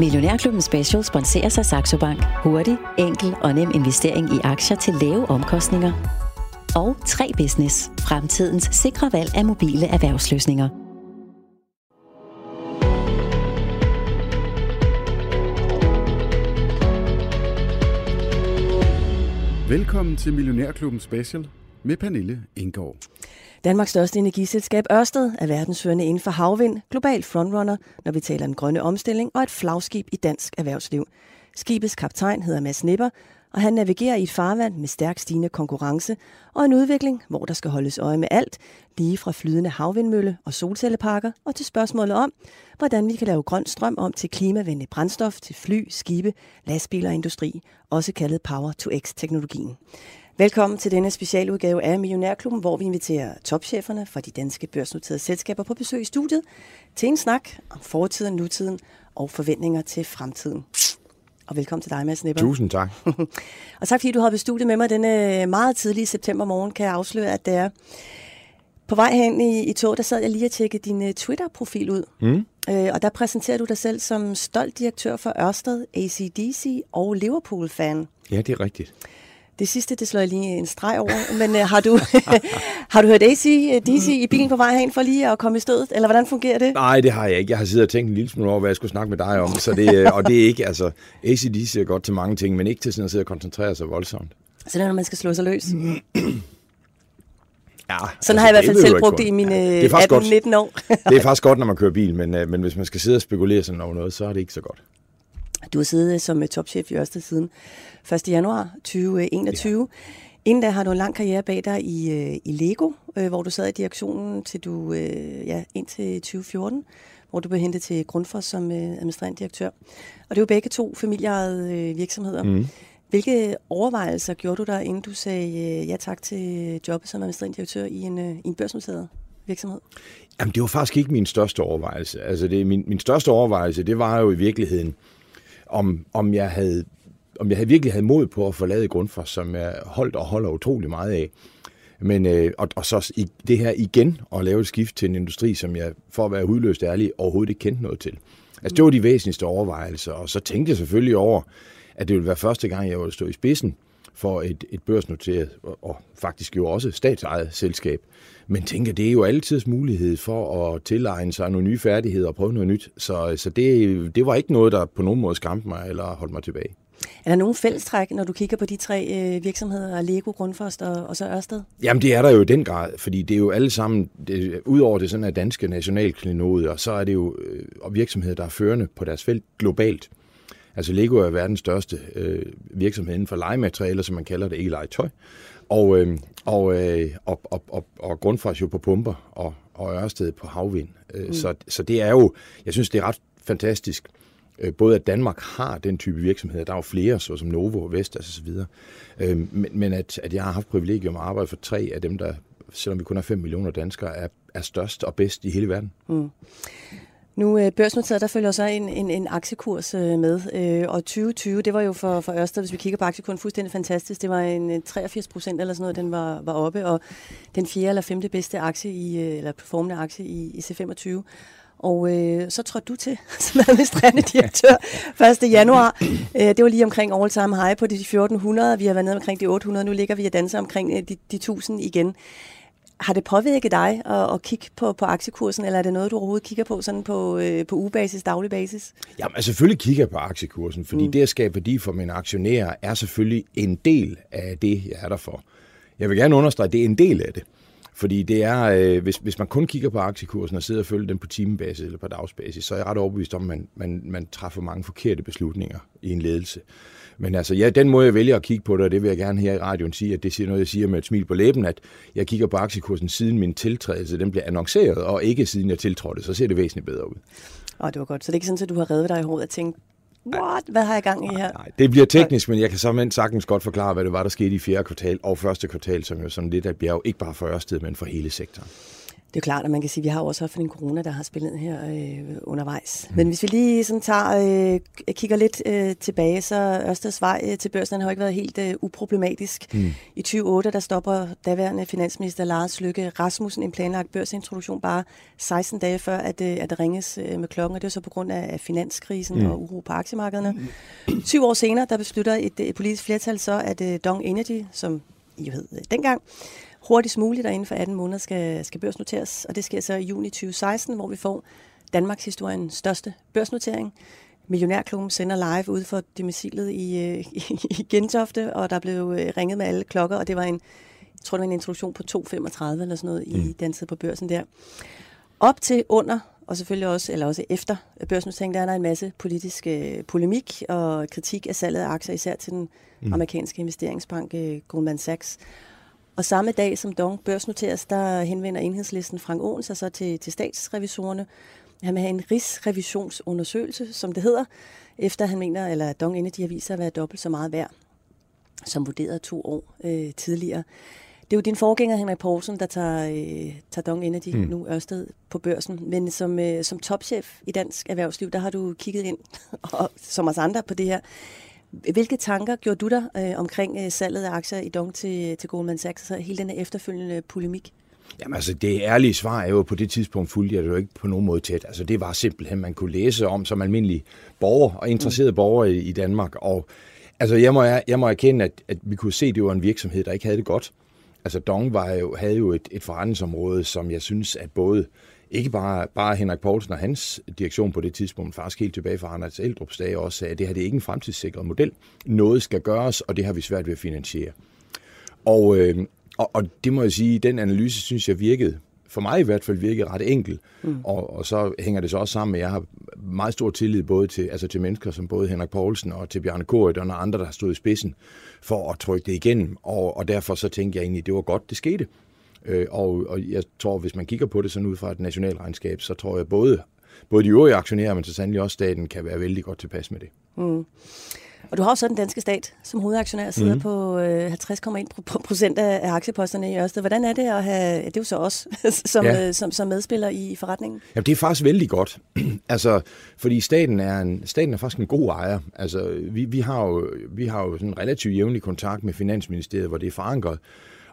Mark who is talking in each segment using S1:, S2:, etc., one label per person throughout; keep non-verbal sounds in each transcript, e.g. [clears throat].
S1: Millionærklubben Special sponserer sig Saxo Bank. Hurtig, enkel og nem investering i aktier til lave omkostninger. Og 3 Business. Fremtidens sikre valg af mobile erhvervsløsninger.
S2: Velkommen til Millionærklubben Special med Pernille Indgaard.
S3: Danmarks største energiselskab Ørsted er verdensførende inden for havvind, global frontrunner, når vi taler om grønne omstilling og et flagskib i dansk erhvervsliv. Skibets kaptajn hedder Mads Nipper, og han navigerer i et farvand med stærk stigende konkurrence og en udvikling, hvor der skal holdes øje med alt, lige fra flydende havvindmølle og solcelleparker og til spørgsmålet om, hvordan vi kan lave grøn strøm om til klimavenlig brændstof til fly, skibe, lastbiler og industri, også kaldet Power-to-X-teknologien. Velkommen til denne specialudgave af Millionærklubben, hvor vi inviterer topcheferne fra de danske børsnoterede selskaber på besøg i studiet til en snak om fortiden, nutiden og forventninger til fremtiden. Og velkommen til dig, Mads Nipper.
S4: Tusind tak. [laughs]
S3: og tak fordi du har studiet med mig denne meget tidlige september morgen, kan jeg afsløre, at det er. På vej hen i, i tog, der sad jeg lige og tjekkede din uh, Twitter-profil ud. Mm. Øh, og der præsenterer du dig selv som stolt direktør for Ørsted, ACDC og Liverpool-fan.
S4: Ja, det er rigtigt.
S3: Det sidste, det slår jeg lige en streg over. Men uh, har, du, [laughs] har du hørt AC, DC i bilen på vej hen for lige at komme i stødet? Eller hvordan fungerer det?
S4: Nej, det har jeg ikke. Jeg har siddet og tænkt en lille smule over, hvad jeg skulle snakke med dig om. Så det, øh, og det er ikke, altså, ACDC er godt til mange ting, men ikke til sådan at sidde og koncentrere sig voldsomt.
S3: Så det er, når man skal slå sig løs?
S4: Ja,
S3: Sådan altså, har jeg i hvert fald selv brugt det i mine ja, 18-19 år.
S4: det er faktisk godt, når man kører bil, men, øh, men hvis man skal sidde og spekulere sådan over noget, så er det ikke så godt.
S3: Du har siddet som topchef i Ørsted siden 1. januar 2021. Ja. Inden da har du en lang karriere bag dig i, øh, i Lego, øh, hvor du sad i direktionen til du, øh, ja, indtil 2014, hvor du blev hentet til Grundfos som administrerende direktør. Og det er jo begge to familieejede virksomheder. Mm. Hvilke overvejelser gjorde du der, inden du sagde ja tak til jobbet som administrerende direktør i en, i en børsnoteret virksomhed?
S4: Jamen, det var faktisk ikke min største overvejelse. Altså, det, min, min største overvejelse, det var jo i virkeligheden, om, om jeg havde om jeg havde virkelig havde mod på at forlade Grundfos, som jeg holdt og holder utrolig meget af. Men, øh, og, og så i det her igen at lave et skift til en industri, som jeg, for at være hudløst ærlig, overhovedet ikke kendte noget til. Altså det var de væsentligste overvejelser, og så tænkte jeg selvfølgelig over, at det ville være første gang, jeg ville stå i spidsen for et, et børsnoteret, og, og faktisk jo også statsejet selskab. Men tænker, det er jo altid mulighed for at tilegne sig nogle nye færdigheder og prøve noget nyt. Så, så det, det var ikke noget, der på nogen måde skræmte mig eller holdt mig tilbage.
S3: Er der nogen fællestræk, når du kigger på de tre øh, virksomheder, Lego, Grundfos og, og så Ørsted?
S4: Jamen det er der jo i den grad, fordi det er jo alle sammen, det, udover det sådan er danske nationalklinoder, så er det jo øh, virksomheder, der er førende på deres felt globalt. Altså Lego er verdens største øh, virksomhed inden for legematerialer, som man kalder det, ikke legetøj. Og, øh, og, øh, og, og, og, og Grundfos jo på pumper, og, og Ørsted på havvind. Øh, mm. så, så det er jo, jeg synes det er ret fantastisk, Øh, både at Danmark har den type virksomheder, der er jo flere, såsom Novo, Vestas osv., øh, men, men at, at jeg har haft privilegium at arbejde for tre af dem, der, selvom vi kun er 5 millioner danskere, er, er størst og bedst i hele verden. Mm.
S3: Nu øh, børsnoteret, der følger så en, en, en aktiekurs øh, med, øh, og 2020, det var jo for, for Ørsted, hvis vi kigger på aktiekursen, fuldstændig fantastisk. Det var en øh, 83 procent eller sådan noget, den var, var oppe, og den fjerde eller femte bedste aktie i, øh, eller performende aktie i, i C25. Og øh, så trådte du til [laughs] som administrerende direktør 1. januar. Øh, det var lige omkring all time high på de 1400. Vi har været nede omkring de 800. Nu ligger vi og danser omkring øh, de, de 1000 igen. Har det påvirket dig at, at kigge på, på aktiekursen, eller er det noget, du overhovedet kigger på sådan på, øh, på ugebasis, daglig basis?
S4: Jamen, altså, selvfølgelig kigger jeg på aktiekursen, fordi mm. det at skabe værdi for mine aktionærer er selvfølgelig en del af det, jeg er der for. Jeg vil gerne understrege, at det er en del af det. Fordi det er, øh, hvis, hvis man kun kigger på aktiekursen og sidder og følger den på timebasis eller på dagsbasis, så er jeg ret overbevist om, at man, man, man træffer mange forkerte beslutninger i en ledelse. Men altså, ja, den måde, jeg vælger at kigge på det, og det vil jeg gerne her i radioen sige, at det siger noget, jeg siger med et smil på læben, at jeg kigger på aktiekursen siden min tiltrædelse, den bliver annonceret, og ikke siden jeg tiltrådte, så ser det væsentligt bedre ud.
S3: Åh, det var godt. Så det er ikke sådan, at du har reddet dig i hovedet og tænkt, What? Hvad har jeg gang i her?
S4: Nej, det bliver teknisk, men jeg kan så sagtens godt forklare, hvad det var, der skete i fjerde kvartal og første kvartal, som jo sådan lidt af bjerg, ikke bare for Ørsted, men for hele sektoren.
S3: Det er klart, at man kan sige, at vi har også haft en corona, der har spillet her øh, undervejs. Mm. Men hvis vi lige sådan tager, øh, kigger lidt øh, tilbage, så Ørsteds vej øh, til børsen har ikke været helt øh, uproblematisk. Mm. I 2008, der stopper daværende finansminister Lars Lykke Rasmussen en planlagt børsintroduktion bare 16 dage før, at, øh, at der ringes øh, med klokken, og det var så på grund af finanskrisen mm. og uro på aktiemarkederne. Mm. 20 år senere, der beslutter et, et politisk flertal så, at øh, Dong Energy, som I jo hed øh, dengang, hurtigst muligt, og inden for 18 måneder skal, skal børsnoteres. Og det sker så i juni 2016, hvor vi får Danmarks historiens største børsnotering. Millionærklubben sender live ud for domicilet i, øh, i, i Gentofte, og der blev øh, ringet med alle klokker, og det var en, jeg tror, det var en introduktion på 2.35 eller sådan noget mm. i danset på børsen der. Op til under, og selvfølgelig også, eller også efter børsnoteringen, der er der en masse politisk øh, polemik og kritik af salget af aktier, især til den mm. amerikanske investeringsbank Goldman Sachs. Og samme dag som Dong børsnoteres, der henvender enhedslisten Frank Aaen sig så til, til statsrevisorerne. Han vil have en rigsrevisionsundersøgelse, som det hedder, efter han mener, eller Dong Energy har vist sig at være dobbelt så meget værd, som vurderet to år øh, tidligere. Det er jo din forgænger, Henrik Poulsen, der tager, øh, tager Dong Energy, mm. nu Ørsted, på børsen. Men som, øh, som topchef i dansk erhvervsliv, der har du kigget ind, [laughs] og som os andre, på det her. Hvilke tanker gjorde du dig øh, omkring øh, salget af aktier i Dong til, til Goldman Sachs, og hele den efterfølgende polemik?
S4: Jamen altså, det ærlige svar er jo, på det tidspunkt fulgte jeg det jo ikke på nogen måde tæt. Altså, det var simpelthen, man kunne læse om som almindelig borger og interesserede mm. borgere i, i Danmark. Og altså, jeg må, jeg må erkende, at, at vi kunne se, at det var en virksomhed, der ikke havde det godt. Altså, Dong var jo, havde jo et, et forretningsområde, som jeg synes, at både ikke bare, bare Henrik Poulsen og hans direktion på det tidspunkt, faktisk helt tilbage fra Anders Eldrups dage, også sagde, at det her det er ikke en fremtidssikret model. Noget skal gøres, og det har vi svært ved at finansiere. Og, øh, og, og det må jeg sige, den analyse synes jeg virkede, for mig i hvert fald virkede ret enkel. Mm. Og, og så hænger det så også sammen med, at jeg har meget stor tillid både til, altså til mennesker som både Henrik Poulsen og til Bjarne Koret og andre, der har stået i spidsen for at trykke det igennem. Og, og derfor så tænkte jeg egentlig, at det var godt, det skete. Øh, og, og jeg tror, hvis man kigger på det sådan ud fra et nationalregnskab, så tror jeg både, både de øvrige aktionærer, men så sandelig også staten, kan være vældig godt tilpas med det. Mm.
S3: Og du har også den danske stat som hovedaktionær, sidder mm. på øh, 50,1 procent af aktieposterne i Ørsted. Hvordan er det at have, det er jo så også, [laughs] som, ja. øh, som, som medspiller i forretningen?
S4: Jamen, det er faktisk vældig godt. [clears throat] altså, fordi staten er, en, staten er faktisk en god ejer. Altså, vi, vi har jo, vi har jo sådan relativt jævnlig kontakt med Finansministeriet, hvor det er forankret.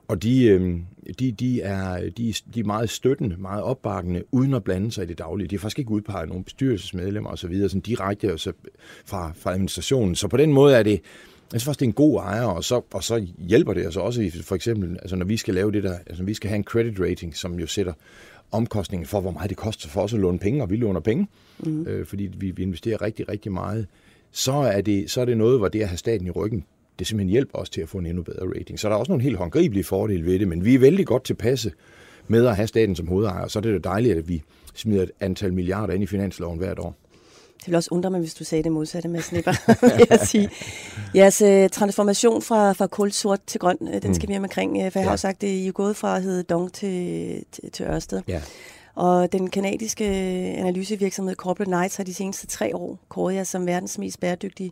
S4: Og de, øh, de, de, er, de, de er meget støttende, meget opbakkende, uden at blande sig i det daglige. De har faktisk ikke udpeget nogen bestyrelsesmedlemmer osv., sådan direkte altså fra, fra administrationen. Så på den måde er det, jeg synes faktisk, det er en god ejer, og så, og så hjælper det altså også, for eksempel, altså når vi skal lave det der, altså vi skal have en credit rating, som jo sætter omkostningen for, hvor meget det koster for os at låne penge, og vi låner penge, mm. øh, fordi vi, vi investerer rigtig, rigtig meget, så er, det, så er det noget, hvor det at have staten i ryggen, det simpelthen hjælper os til at få en endnu bedre rating. Så der er også nogle helt håndgribelige fordele ved det, men vi er vældig godt tilpasse med at have staten som hovedejer, så er det jo dejligt, at vi smider et antal milliarder ind i finansloven hvert år.
S3: Det vil også undre mig, hvis du sagde det modsatte med snipper, [laughs] vil jeg sige. Jeres uh, transformation fra, fra kul sort til grøn, uh, den skal mm. vi omkring, uh, for jeg ja. har jo sagt, det I er gået fra at hedde Dong til, til, til Ørsted. Ja. Og den kanadiske analysevirksomhed Corporate Knights har de seneste tre år kåret jer som verdens mest bæredygtige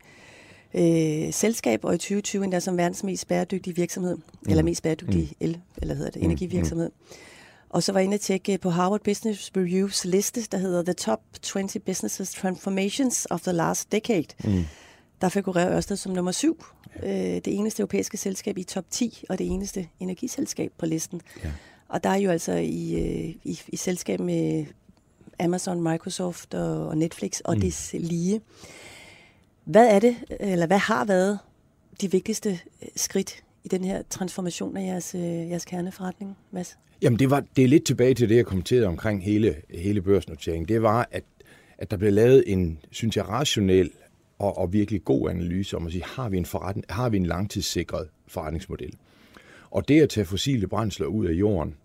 S3: øh, selskab, og i 2020 endda som verdens mest bæredygtige virksomhed, mm. eller mest bæredygtige mm. el, eller hedder det, mm. energivirksomhed. Mm. Og så var jeg inde og tjekke på Harvard Business Reviews liste, der hedder The Top 20 Businesses Transformations of the Last Decade. Mm. Der figurerer Ørsted som nummer syv. Øh, det eneste europæiske selskab i top 10, og det eneste energiselskab på listen. Ja. Og der er jo altså i, øh, i, i selskab med Amazon, Microsoft og, og Netflix og mm. det lige. Hvad er det, eller hvad har været de vigtigste øh, skridt i den her transformation af jeres, øh, jeres kerneforretning, Mads?
S4: Jamen, det, var, det er lidt tilbage til det, jeg kommenterede omkring hele, hele børsnoteringen. Det var, at, at der blev lavet en, synes jeg, rationel og, og virkelig god analyse om at sige, har vi en, forretning, har vi en langtidssikret forretningsmodel? Og det at tage fossile brændsler ud af jorden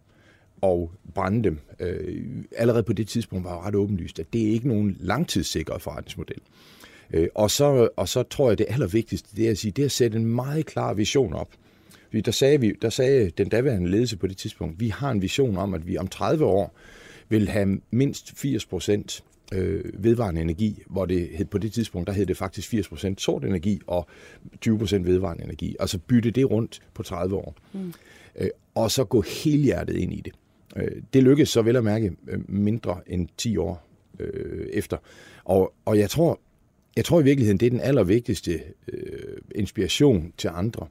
S4: og brænde dem, øh, allerede på det tidspunkt var ret åbenlyst, at det er ikke nogen langtidssikret forretningsmodel. Øh, og, så, og så tror jeg, det allervigtigste, det er at sige, det er at sætte en meget klar vision op. Der sagde, vi, der sagde den daværende ledelse på det tidspunkt, vi har en vision om, at vi om 30 år vil have mindst 80 procent øh, vedvarende energi, hvor det hed, på det tidspunkt, der hed det faktisk 80 procent sort energi og 20 procent vedvarende energi. Altså bytte det rundt på 30 år. Mm. Øh, og så gå helhjertet ind i det. Øh, det lykkedes så vel at mærke øh, mindre end 10 år øh, efter. Og, og jeg tror, jeg tror i virkeligheden, det er den allervigtigste øh, inspiration til andre.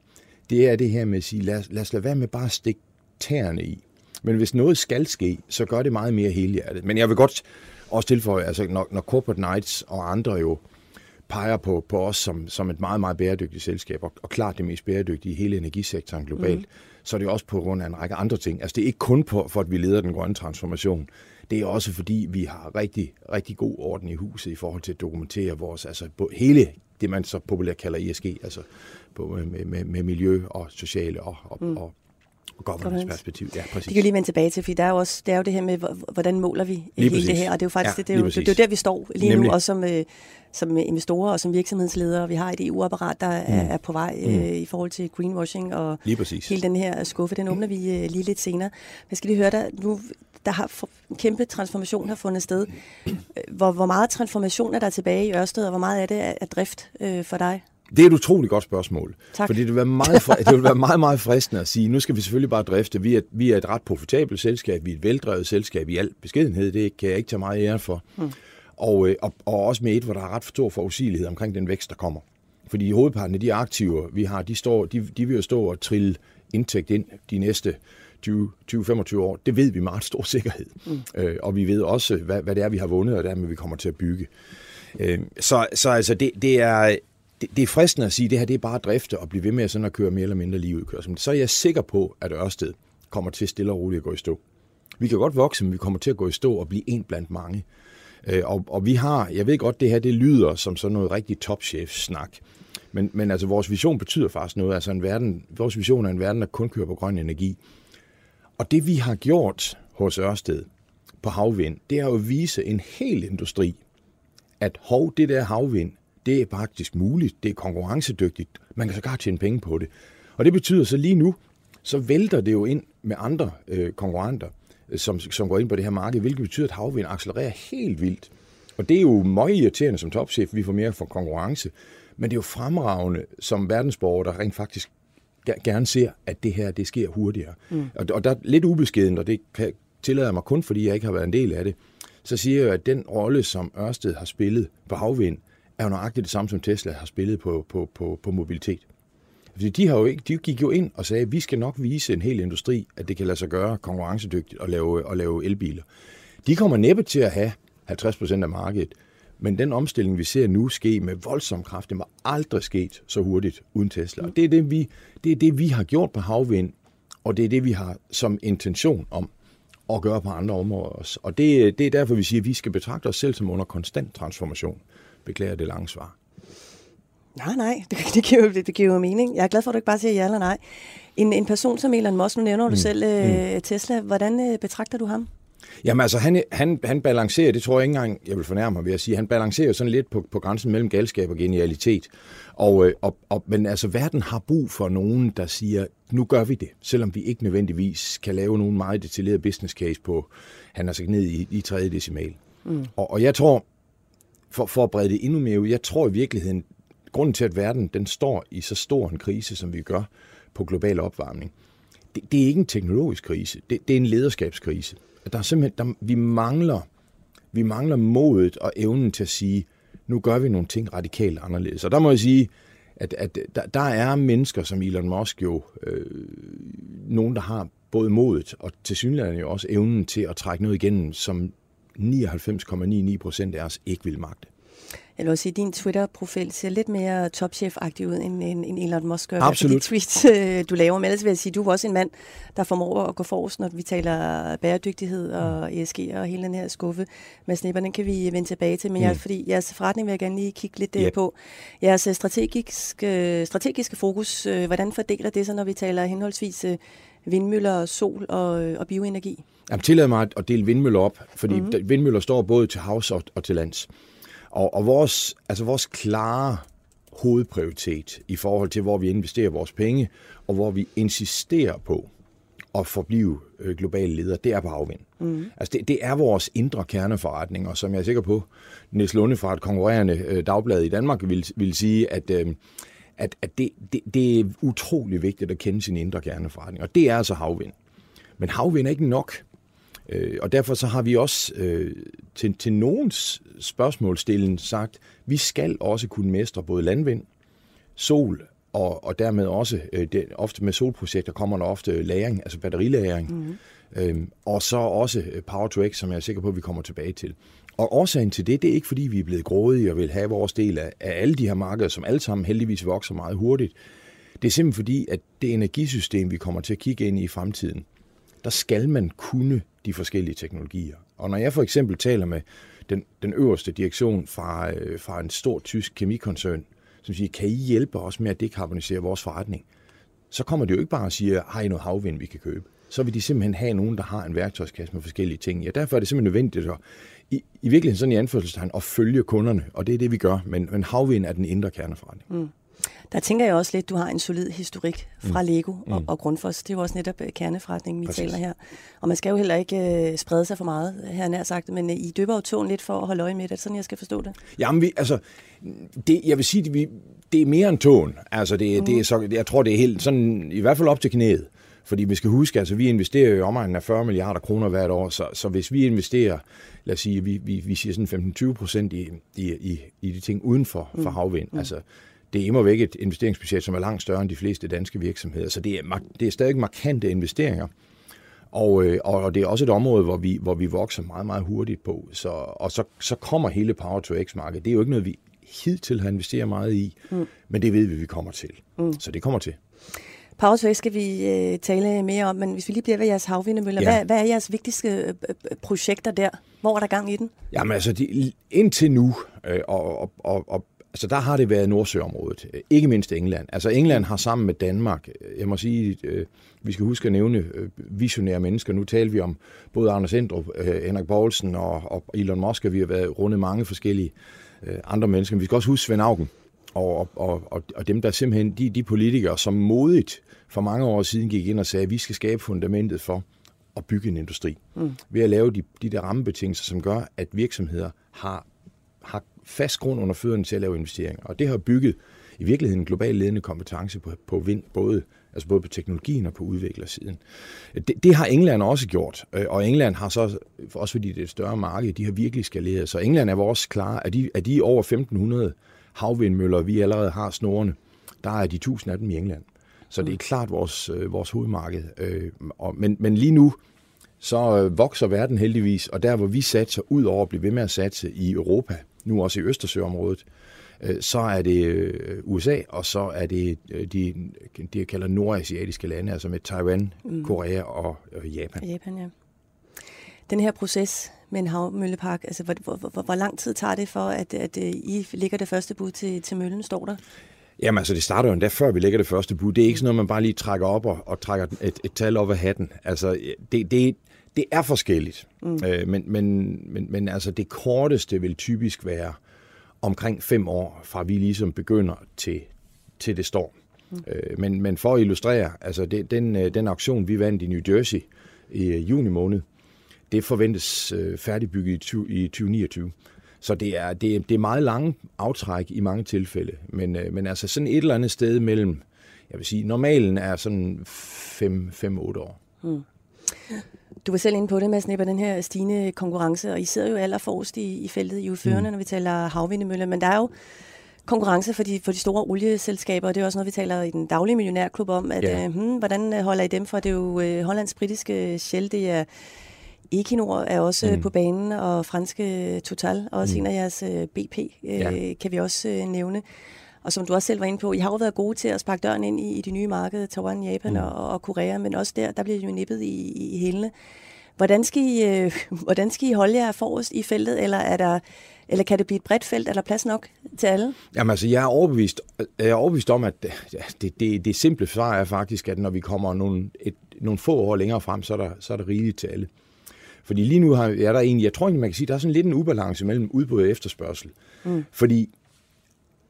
S4: Det er det her med at sige, lad, lad os lade være med bare at stikke tæerne i. Men hvis noget skal ske, så gør det meget mere helhjertet. Men jeg vil godt også tilføje, altså når, når Corporate Knights og andre jo peger på, på os som, som et meget, meget bæredygtigt selskab, og, og klart det mest bæredygtige i hele energisektoren globalt, mm. så er det også på grund af en række andre ting. Altså det er ikke kun på, for, at vi leder den grønne transformation. Det er også fordi, vi har rigtig, rigtig god orden i huset i forhold til at dokumentere vores, altså hele det, man så populært kalder ESG, altså på, med, med, med miljø og sociale og, og, mm. og governance-perspektiv. Ja, præcis.
S3: Det kan lige vende tilbage til, for der er jo også det, er jo det her med, hvordan måler vi lige hele præcis. det her, og det er jo faktisk ja, det, det, er jo, det, det er jo der, vi står lige Nemlig. nu, også som, øh, som investorer og som virksomhedsledere. Vi har et EU-apparat, der mm. er, er på vej mm. øh, i forhold til greenwashing, og lige præcis. hele den her skuffe, den åbner vi øh, lige lidt senere. Jeg skal lige høre dig, nu der har en kæmpe transformation har fundet sted. Hvor, hvor meget transformation er der tilbage i Ørsted, og hvor meget er det af drift øh, for dig?
S4: Det er et utroligt godt spørgsmål. Tak. Fordi det vil, være meget, det vil være meget, meget fristende at sige, nu skal vi selvfølgelig bare drifte. Vi er, vi er et ret profitabelt selskab, vi er et veldrevet selskab i al beskedenhed, det kan jeg ikke tage meget ære for. Hmm. Og, øh, og, og også med et, hvor der er ret stor forudsigelighed omkring den vækst, der kommer. Fordi i hovedparten af de aktiver, vi har, de, står, de, de vil jo stå og trille indtægt ind de næste 20-25 år. Det ved vi med ret stor sikkerhed. Mm. Øh, og vi ved også, hvad, hvad det er, vi har vundet, og dermed vi kommer til at bygge. Øh, så, så altså, det, det er det, det er fristende at sige, at det her det er bare at drifte og blive ved med sådan at køre mere eller mindre lige ud kørsel. Så er jeg sikker på, at Ørsted kommer til stille og roligt at gå i stå. Vi kan godt vokse, men vi kommer til at gå i stå og blive en blandt mange. Øh, og, og vi har, jeg ved godt, det her det lyder som sådan noget rigtig topchef-snak. Men, men altså, vores vision betyder faktisk noget. Altså, en verden, vores vision er en verden, der kun kører på grøn energi. Og det vi har gjort hos Ørsted på havvind, det er jo at vise en hel industri, at hov, det der havvind, det er faktisk muligt, det er konkurrencedygtigt, man kan så godt tjene penge på det. Og det betyder så lige nu, så vælter det jo ind med andre øh, konkurrenter, øh, som, som går ind på det her marked, hvilket betyder, at havvind accelererer helt vildt. Og det er jo meget irriterende som topchef, vi får mere for konkurrence, men det er jo fremragende som verdensborger, der rent faktisk gerne ser, at det her det sker hurtigere. Mm. Og, og der er lidt ubeskedent, og det kan, tillader jeg mig kun, fordi jeg ikke har været en del af det, så siger jeg, at den rolle, som Ørsted har spillet på havvind, er jo nøjagtigt det samme, som Tesla har spillet på, på, på, på mobilitet. Fordi de, har jo ikke, de gik jo ind og sagde, at vi skal nok vise en hel industri, at det kan lade sig gøre konkurrencedygtigt at lave, at lave elbiler. De kommer næppe til at have 50% af markedet, men den omstilling, vi ser nu ske med voldsom kraft, det var aldrig sket så hurtigt uden Tesla. Og det er det, vi, det er det, vi har gjort på havvind, og det er det, vi har som intention om at gøre på andre områder også. Og det, det er derfor, vi siger, at vi skal betragte os selv som under konstant transformation. Beklager det lange svar.
S3: Nej, nej, det, [laughs] det, giver, det, det giver jo mening. Jeg er glad for, at du ikke bare siger ja eller nej. En, en person som Elon Musk, nu nævner du mm. selv øh, mm. Tesla. Hvordan øh, betragter du ham?
S4: Jamen altså, han, han, han balancerer, det tror jeg ikke engang, jeg vil fornærme mig ved at sige, han balancerer sådan lidt på, på grænsen mellem galskab og genialitet. Og, øh, og, og, men altså, verden har brug for nogen, der siger, nu gør vi det, selvom vi ikke nødvendigvis kan lave nogen meget detaljeret business case på, han er sagt ned i, i tredje decimal. Mm. Og, og jeg tror, for, for at brede det endnu mere ud, jeg tror i virkeligheden, grunden til, at verden den står i så stor en krise, som vi gør på global opvarmning, det, det er ikke en teknologisk krise, det, det er en lederskabskrise. Der er simpelthen, der, vi mangler vi mangler modet og evnen til at sige, nu gør vi nogle ting radikalt anderledes. Og der må jeg sige, at, at der, der er mennesker som Elon Musk jo, øh, nogen, der har både modet og til synligheden jo også evnen til at trække noget igennem, som 99,99 procent af os ikke vil magte.
S3: Jeg vil også sige, at din Twitter-profil ser lidt mere topchef-agtig ud, end, end Elon Musk gør.
S4: Absolut.
S3: De tweets, øh, du laver. Men ellers vil jeg sige, at du er også en mand, der formår at gå forrest, når vi taler bæredygtighed og ESG og hele den her skuffe med snipper. Den kan vi vende tilbage til. Men jeg, mm. fordi jeres forretning vil jeg gerne lige kigge lidt yep. på. Jeres strategiske, strategiske fokus, hvordan fordeler det sig, når vi taler henholdsvis vindmøller, sol og, og bioenergi?
S4: Jeg tillader mig at dele vindmøller op, fordi mm-hmm. vindmøller står både til havs og, og til lands. Og, og vores, altså vores klare hovedprioritet i forhold til, hvor vi investerer vores penge, og hvor vi insisterer på at forblive øh, globale ledere, det er på havvind. Mm. Altså det, det er vores indre kerneforretning, og som jeg er sikker på, Niels Lunde fra et konkurrerende øh, dagblad i Danmark vil, vil sige, at, øh, at, at det, det, det er utrolig vigtigt at kende sin indre kerneforretning, og det er altså havvind. Men havvind er ikke nok. Øh, og derfor så har vi også øh, til, til nogens spørgsmålstillen sagt, vi skal også kunne mestre både landvind, sol og, og dermed også, øh, det, ofte med solprojekter kommer der ofte lagring, altså batterilagring, mm-hmm. øhm, og så også øh, Power to X, som jeg er sikker på, at vi kommer tilbage til. Og årsagen til det, det er ikke fordi, vi er blevet grådige og vil have vores del af, af alle de her markeder, som alle sammen heldigvis vokser meget hurtigt. Det er simpelthen fordi, at det energisystem, vi kommer til at kigge ind i i fremtiden, der skal man kunne de forskellige teknologier. Og når jeg for eksempel taler med den, den øverste direktion fra, øh, fra en stor tysk kemikoncern, som siger, kan I hjælpe os med at dekarbonisere vores forretning? Så kommer de jo ikke bare og siger, har I noget havvind, vi kan købe? Så vil de simpelthen have nogen, der har en værktøjskasse med forskellige ting. Ja, derfor er det simpelthen nødvendigt at, i, i virkeligheden sådan i anførselstegn, at følge kunderne, og det er det, vi gør. Men, men havvind er den indre kerneforretning. Mm.
S3: Der tænker jeg også lidt, du har en solid historik fra mm. Lego og, mm. og Grundfos. Det er jo også netop øh, kerneforretningen, vi Præcis. taler her. Og man skal jo heller ikke uh, sprede sig for meget, her nær sagt, men uh, I døber jo tåen lidt for at holde øje med det. Er det sådan, jeg skal forstå det?
S4: Jamen, vi, altså, det, jeg vil sige, det, vi, det er mere end tåen. Altså, det, mm. det er så, jeg tror, det er helt sådan, i hvert fald op til knæet. Fordi vi skal huske, altså vi investerer i omegnen af 40 milliarder kroner hvert år, så, så hvis vi investerer, lad os sige, vi, vi, vi siger sådan 15-20 procent i, i, i, i de ting uden for, for mm. havvind, mm. altså det er immer væk et investeringsbudget, som er langt større end de fleste danske virksomheder. Så det er, det er stadig markante investeringer. Og, øh, og det er også et område, hvor vi, hvor vi vokser meget, meget hurtigt på. Så, og så, så kommer hele Power to X-markedet. Det er jo ikke noget, vi hidtil har investeret meget i, mm. men det ved vi, vi kommer til. Mm. Så det kommer til.
S3: Power to X skal vi øh, tale mere om, men hvis vi lige bliver ved jeres havvindemøller, ja. hvad, hvad er jeres vigtigste øh, øh, projekter der? Hvor er der gang i den?
S4: Jamen altså, de, indtil nu, øh, og, og, og, og Altså der har det været Nordsøområdet, ikke mindst England. Altså England har sammen med Danmark, jeg må sige, øh, vi skal huske at nævne øh, visionære mennesker. Nu taler vi om både Anders Endrup, øh, Henrik Poulsen og, og Elon Musk, og vi har været rundet mange forskellige øh, andre mennesker. Men vi skal også huske Svend Augen og, og, og, og dem, der simpelthen, de, de politikere, som modigt for mange år siden gik ind og sagde, at vi skal skabe fundamentet for at bygge en industri. Mm. Ved at lave de, de der rammebetingelser, som gør, at virksomheder har har fast grund under fødderne til at lave investeringer. Og det har bygget i virkeligheden en global ledende kompetence på, på vind, både, altså både på teknologien og på udviklersiden. Det, det har England også gjort, øh, og England har så, også fordi det er et større marked, de har virkelig skaleret. Så England er vores klare, at de, at de over 1500 havvindmøller, vi allerede har snorene, der er de 1000 af dem i England. Så det er klart vores, øh, vores hovedmarked. Øh, men, men lige nu, så vokser verden heldigvis, og der hvor vi satser, ud over at blive ved med at satse i Europa, nu også i Østersøområdet, øh, så er det øh, USA, og så er det øh, de, de jeg kalder nordasiatiske lande, altså med Taiwan, mm. Korea og Japan.
S3: Japan, ja. Den her proces med en havmøllepark, altså hvor, hvor, hvor, hvor lang tid tager det for, at, at I ligger det første bud til, til møllen, står der?
S4: Jamen altså, det starter jo endda før vi lægger det første bud. Det er ikke sådan noget, man bare lige trækker op og, og trækker et, et tal op af hatten. Altså, det, det, det er forskelligt, mm. øh, men, men, men, men altså det korteste vil typisk være omkring fem år, fra vi ligesom begynder til, til det står. Mm. Øh, men, men for at illustrere, altså det, den, øh, den auktion, vi vandt i New Jersey i øh, juni måned, det forventes øh, færdigbygget i, 20, i 2029. Så det er, det, er, det er meget lange aftræk i mange tilfælde, men, øh, men altså sådan et eller andet sted mellem, jeg vil sige, normalen er sådan 5-8 år. Mm.
S3: Du var selv inde på det, Mads Nipper, den her stigende konkurrence, og I sidder jo allerforrest i, i feltet i udførende, mm. når vi taler havvindemøller, men der er jo konkurrence for de, for de store olieselskaber, og det er også noget, vi taler i den daglige millionærklub om, at ja. øh, hmm, hvordan holder I dem for? Det er jo øh, hollands-britiske Shell, det er Equinor er også mm. på banen, og franske Total, også mm. en af jeres øh, BP, øh, ja. kan vi også øh, nævne. Og som du også selv var inde på, I har jo været gode til at sparke døren ind i, i de nye markeder, Taiwan, Japan mm. og, og Korea, men også der, der bliver jo nippet i, i hælene. Hvordan skal, I, øh, [laughs] hvordan skal I holde jer forrest i feltet, eller, er der, eller kan det blive et bredt felt, eller plads nok til alle?
S4: Jamen altså, jeg er overbevist, jeg er overbevist om, at det, det, det simple svar er faktisk, at når vi kommer nogle, et, nogle få år længere frem, så er der, så er der rigeligt til alle. Fordi lige nu har, er der egentlig, jeg tror egentlig, man kan sige, der er sådan lidt en ubalance mellem udbud og efterspørgsel. Mm. Fordi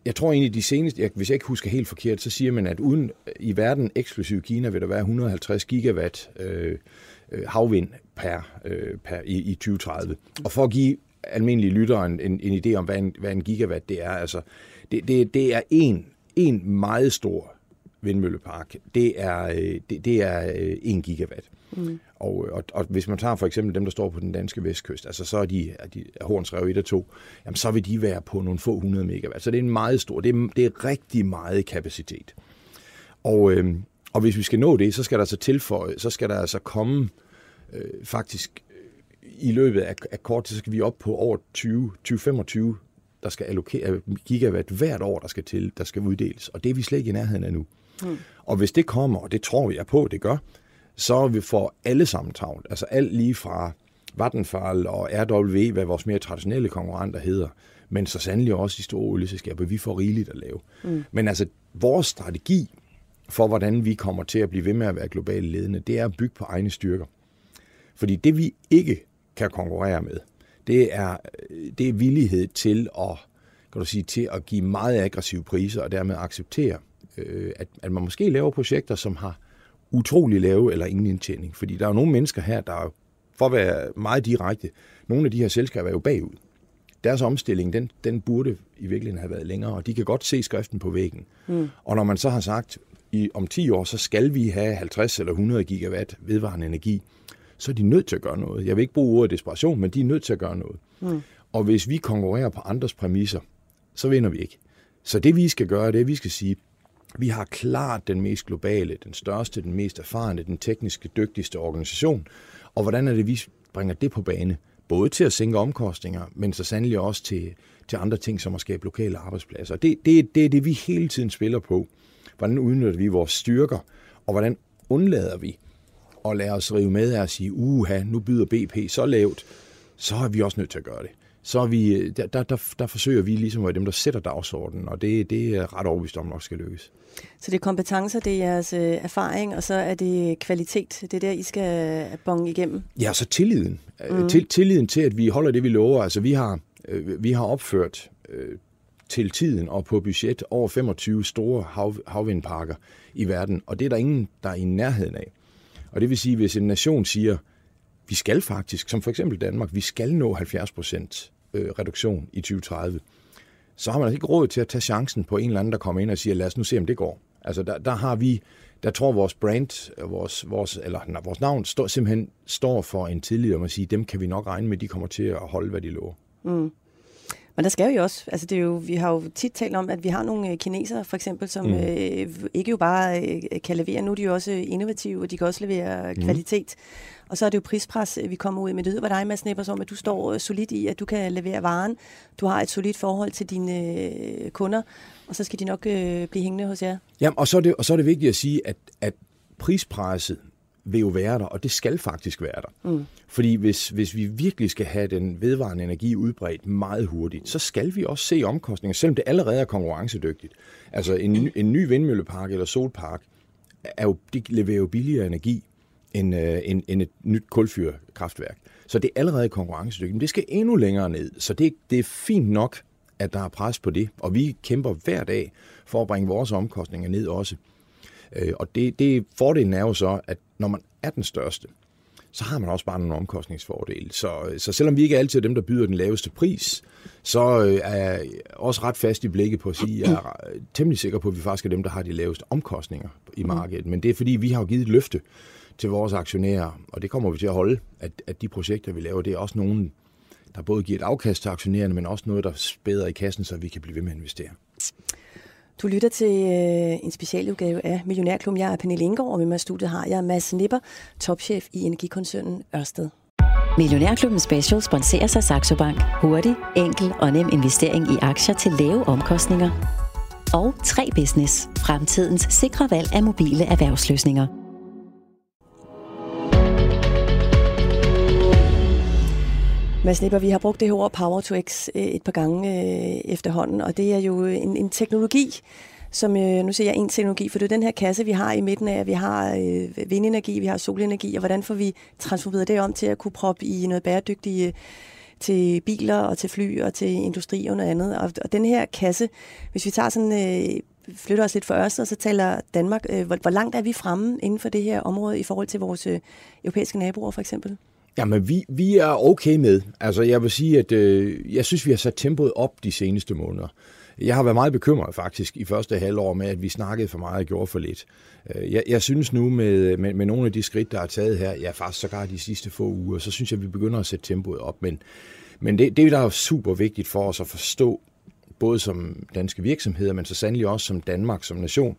S4: jeg tror egentlig, de seneste, hvis jeg ikke husker helt forkert, så siger man, at uden øh, i verden, eksklusiv Kina, vil der være 150 gigawatt øh, øh, havvind per, øh, per i, i 2030. Og for at give almindelige lyttere en, en, en idé om, hvad en, hvad en gigawatt det er, altså, det, det, det er en, en meget stor vindmøllepark, det er, øh, det, det er 1 gigawatt. Mm. Og, og, og hvis man tager for eksempel dem, der står på den danske vestkyst, altså så er de, er de er Hornsrev 1 og 2, jamen så vil de være på nogle få hundrede megawatt. Så det er en meget stor, det er, det er rigtig meget kapacitet. Og, øh, og hvis vi skal nå det, så skal der så tilføje, så skal der altså komme øh, faktisk i løbet af, af kort tid, så skal vi op på over 20, 2025, der skal allokere gigawatt hvert år, der skal til, der skal uddeles. Og det er vi slet ikke i nærheden af nu. Mm. Og hvis det kommer, og det tror er på, det gør, så vi får alle sammen travlt. Altså alt lige fra Vattenfall og RW, hvad vores mere traditionelle konkurrenter hedder, men så sandelig også de store olieselskaber. Vi får rigeligt at lave. Mm. Men altså, vores strategi for, hvordan vi kommer til at blive ved med at være globale ledende, det er at bygge på egne styrker. Fordi det, vi ikke kan konkurrere med, det er, det er villighed til at, kan du sige, til at give meget aggressive priser, og dermed acceptere, øh, at, at man måske laver projekter, som har utrolig lave eller ingen indtjening. Fordi der er jo nogle mennesker her, der er, for at være meget direkte, nogle af de her selskaber er jo bagud. Deres omstilling, den, den burde i virkeligheden have været længere, og de kan godt se skriften på væggen. Mm. Og når man så har sagt, i, om 10 år, så skal vi have 50 eller 100 gigawatt vedvarende energi, så er de nødt til at gøre noget. Jeg vil ikke bruge ordet desperation, men de er nødt til at gøre noget. Mm. Og hvis vi konkurrerer på andres præmisser, så vinder vi ikke. Så det vi skal gøre, det er, at vi skal sige, vi har klart den mest globale, den største, den mest erfarne, den tekniske dygtigste organisation. Og hvordan er det, vi bringer det på bane? Både til at sænke omkostninger, men så sandelig også til, til andre ting, som at skabe lokale arbejdspladser. Det, det, det er det, vi hele tiden spiller på. Hvordan udnytter vi vores styrker, og hvordan undlader vi at lade os rive med af at sige, uha, nu byder BP så lavt, så er vi også nødt til at gøre det så er vi, der, der, der, der forsøger vi ligesom at være dem, der sætter dagsordenen, og det, det er ret overbevist om nok skal lykkes.
S3: Så det er kompetencer, det er jeres øh, erfaring, og så er det kvalitet. Det er der, I skal bonge igennem?
S4: Ja, så tilliden. Mm. Til, tilliden til, at vi holder det, vi lover. Altså, vi har, øh, vi har opført øh, til tiden og på budget over 25 store hav, havvindparker i verden, og det er der ingen, der er i nærheden af. Og det vil sige, hvis en nation siger, vi skal faktisk, som for eksempel Danmark, vi skal nå 70 procent øh, reduktion i 2030, så har man altså ikke råd til at tage chancen på en eller anden, der kommer ind og siger, lad os nu se, om det går. Altså der, der har vi, der tror vores brand, vores, vores, eller nej, vores navn står, simpelthen står for en om at sige, dem kan vi nok regne med, de kommer til at holde, hvad de lover. Mm.
S3: Men der skal vi også, altså det er jo, vi har jo tit talt om, at vi har nogle øh, kinesere for eksempel, som mm. øh, ikke jo bare øh, kan levere, nu er de jo også innovative, og de kan også levere mm. Og så er det jo prispres, vi kommer ud med. Det yder dig, Mads Neppers, om, at du står øh, solidt i, at du kan levere varen. Du har et solidt forhold til dine øh, kunder, og så skal de nok øh, blive hængende hos jer.
S4: Ja, og så er det, og så er det vigtigt at sige, at, at prispresset vil jo være der, og det skal faktisk være der. Mm. Fordi hvis, hvis vi virkelig skal have den vedvarende energi udbredt meget hurtigt, så skal vi også se omkostninger, selvom det allerede er konkurrencedygtigt. Altså en, en ny vindmøllepark eller solpark, er jo, de leverer jo billigere energi end, øh, end, end et nyt kulfyrkraftværk. Så det er allerede konkurrencedygtigt, men det skal endnu længere ned. Så det, det er fint nok, at der er pres på det, og vi kæmper hver dag for at bringe vores omkostninger ned også. Øh, og det, det fordelen er jo så, at når man er den største, så har man også bare nogle omkostningsfordele. Så, så selvom vi ikke er altid dem, der byder den laveste pris, så øh, er jeg også ret fast i blikket på at sige, at jeg er temmelig sikker på, at vi faktisk er dem, der har de laveste omkostninger i markedet. Men det er fordi, vi har givet et løfte til vores aktionærer, og det kommer vi til at holde, at, at de projekter, vi laver, det er også nogen, der både giver et afkast til aktionærerne, men også noget, der spæder i kassen, så vi kan blive ved med at investere.
S3: Du lytter til øh, en specialudgave af Millionærklub. Jeg er Pernille Ingegaard, og med mig i studiet har jeg Mads Nipper, topchef i energikoncernen Ørsted.
S1: Millionærklubben Special sponserer sig Saxo Bank. Hurtig, enkel og nem investering i aktier til lave omkostninger. Og 3 Business. Fremtidens sikre valg af mobile erhvervsløsninger.
S3: Mads Nipper, vi har brugt det her ord Power to X øh, et par gange øh, efterhånden, og det er jo en, en teknologi, som, øh, nu ser jeg en teknologi, for det er den her kasse, vi har i midten af, vi har øh, vindenergi, vi har solenergi, og hvordan får vi transformeret det om til at kunne proppe i noget bæredygtigt øh, til biler og til fly og til industri og noget andet. Og, og den her kasse, hvis vi tager sådan, øh, flytter os lidt for os, og så taler Danmark, øh, hvor, hvor langt er vi fremme inden for det her område i forhold til vores øh, europæiske naboer for eksempel?
S4: Jamen, vi, vi er okay med. Altså, jeg vil sige, at øh, jeg synes, vi har sat tempoet op de seneste måneder. Jeg har været meget bekymret faktisk i første halvår med, at vi snakkede for meget og gjorde for lidt. Øh, jeg, jeg synes nu med, med, med nogle af de skridt, der er taget her, ja faktisk sågar de sidste få uger, så synes jeg, at vi begynder at sætte tempoet op. Men, men det, det, der er super vigtigt for os at forstå, både som danske virksomheder, men så sandelig også som Danmark som nation,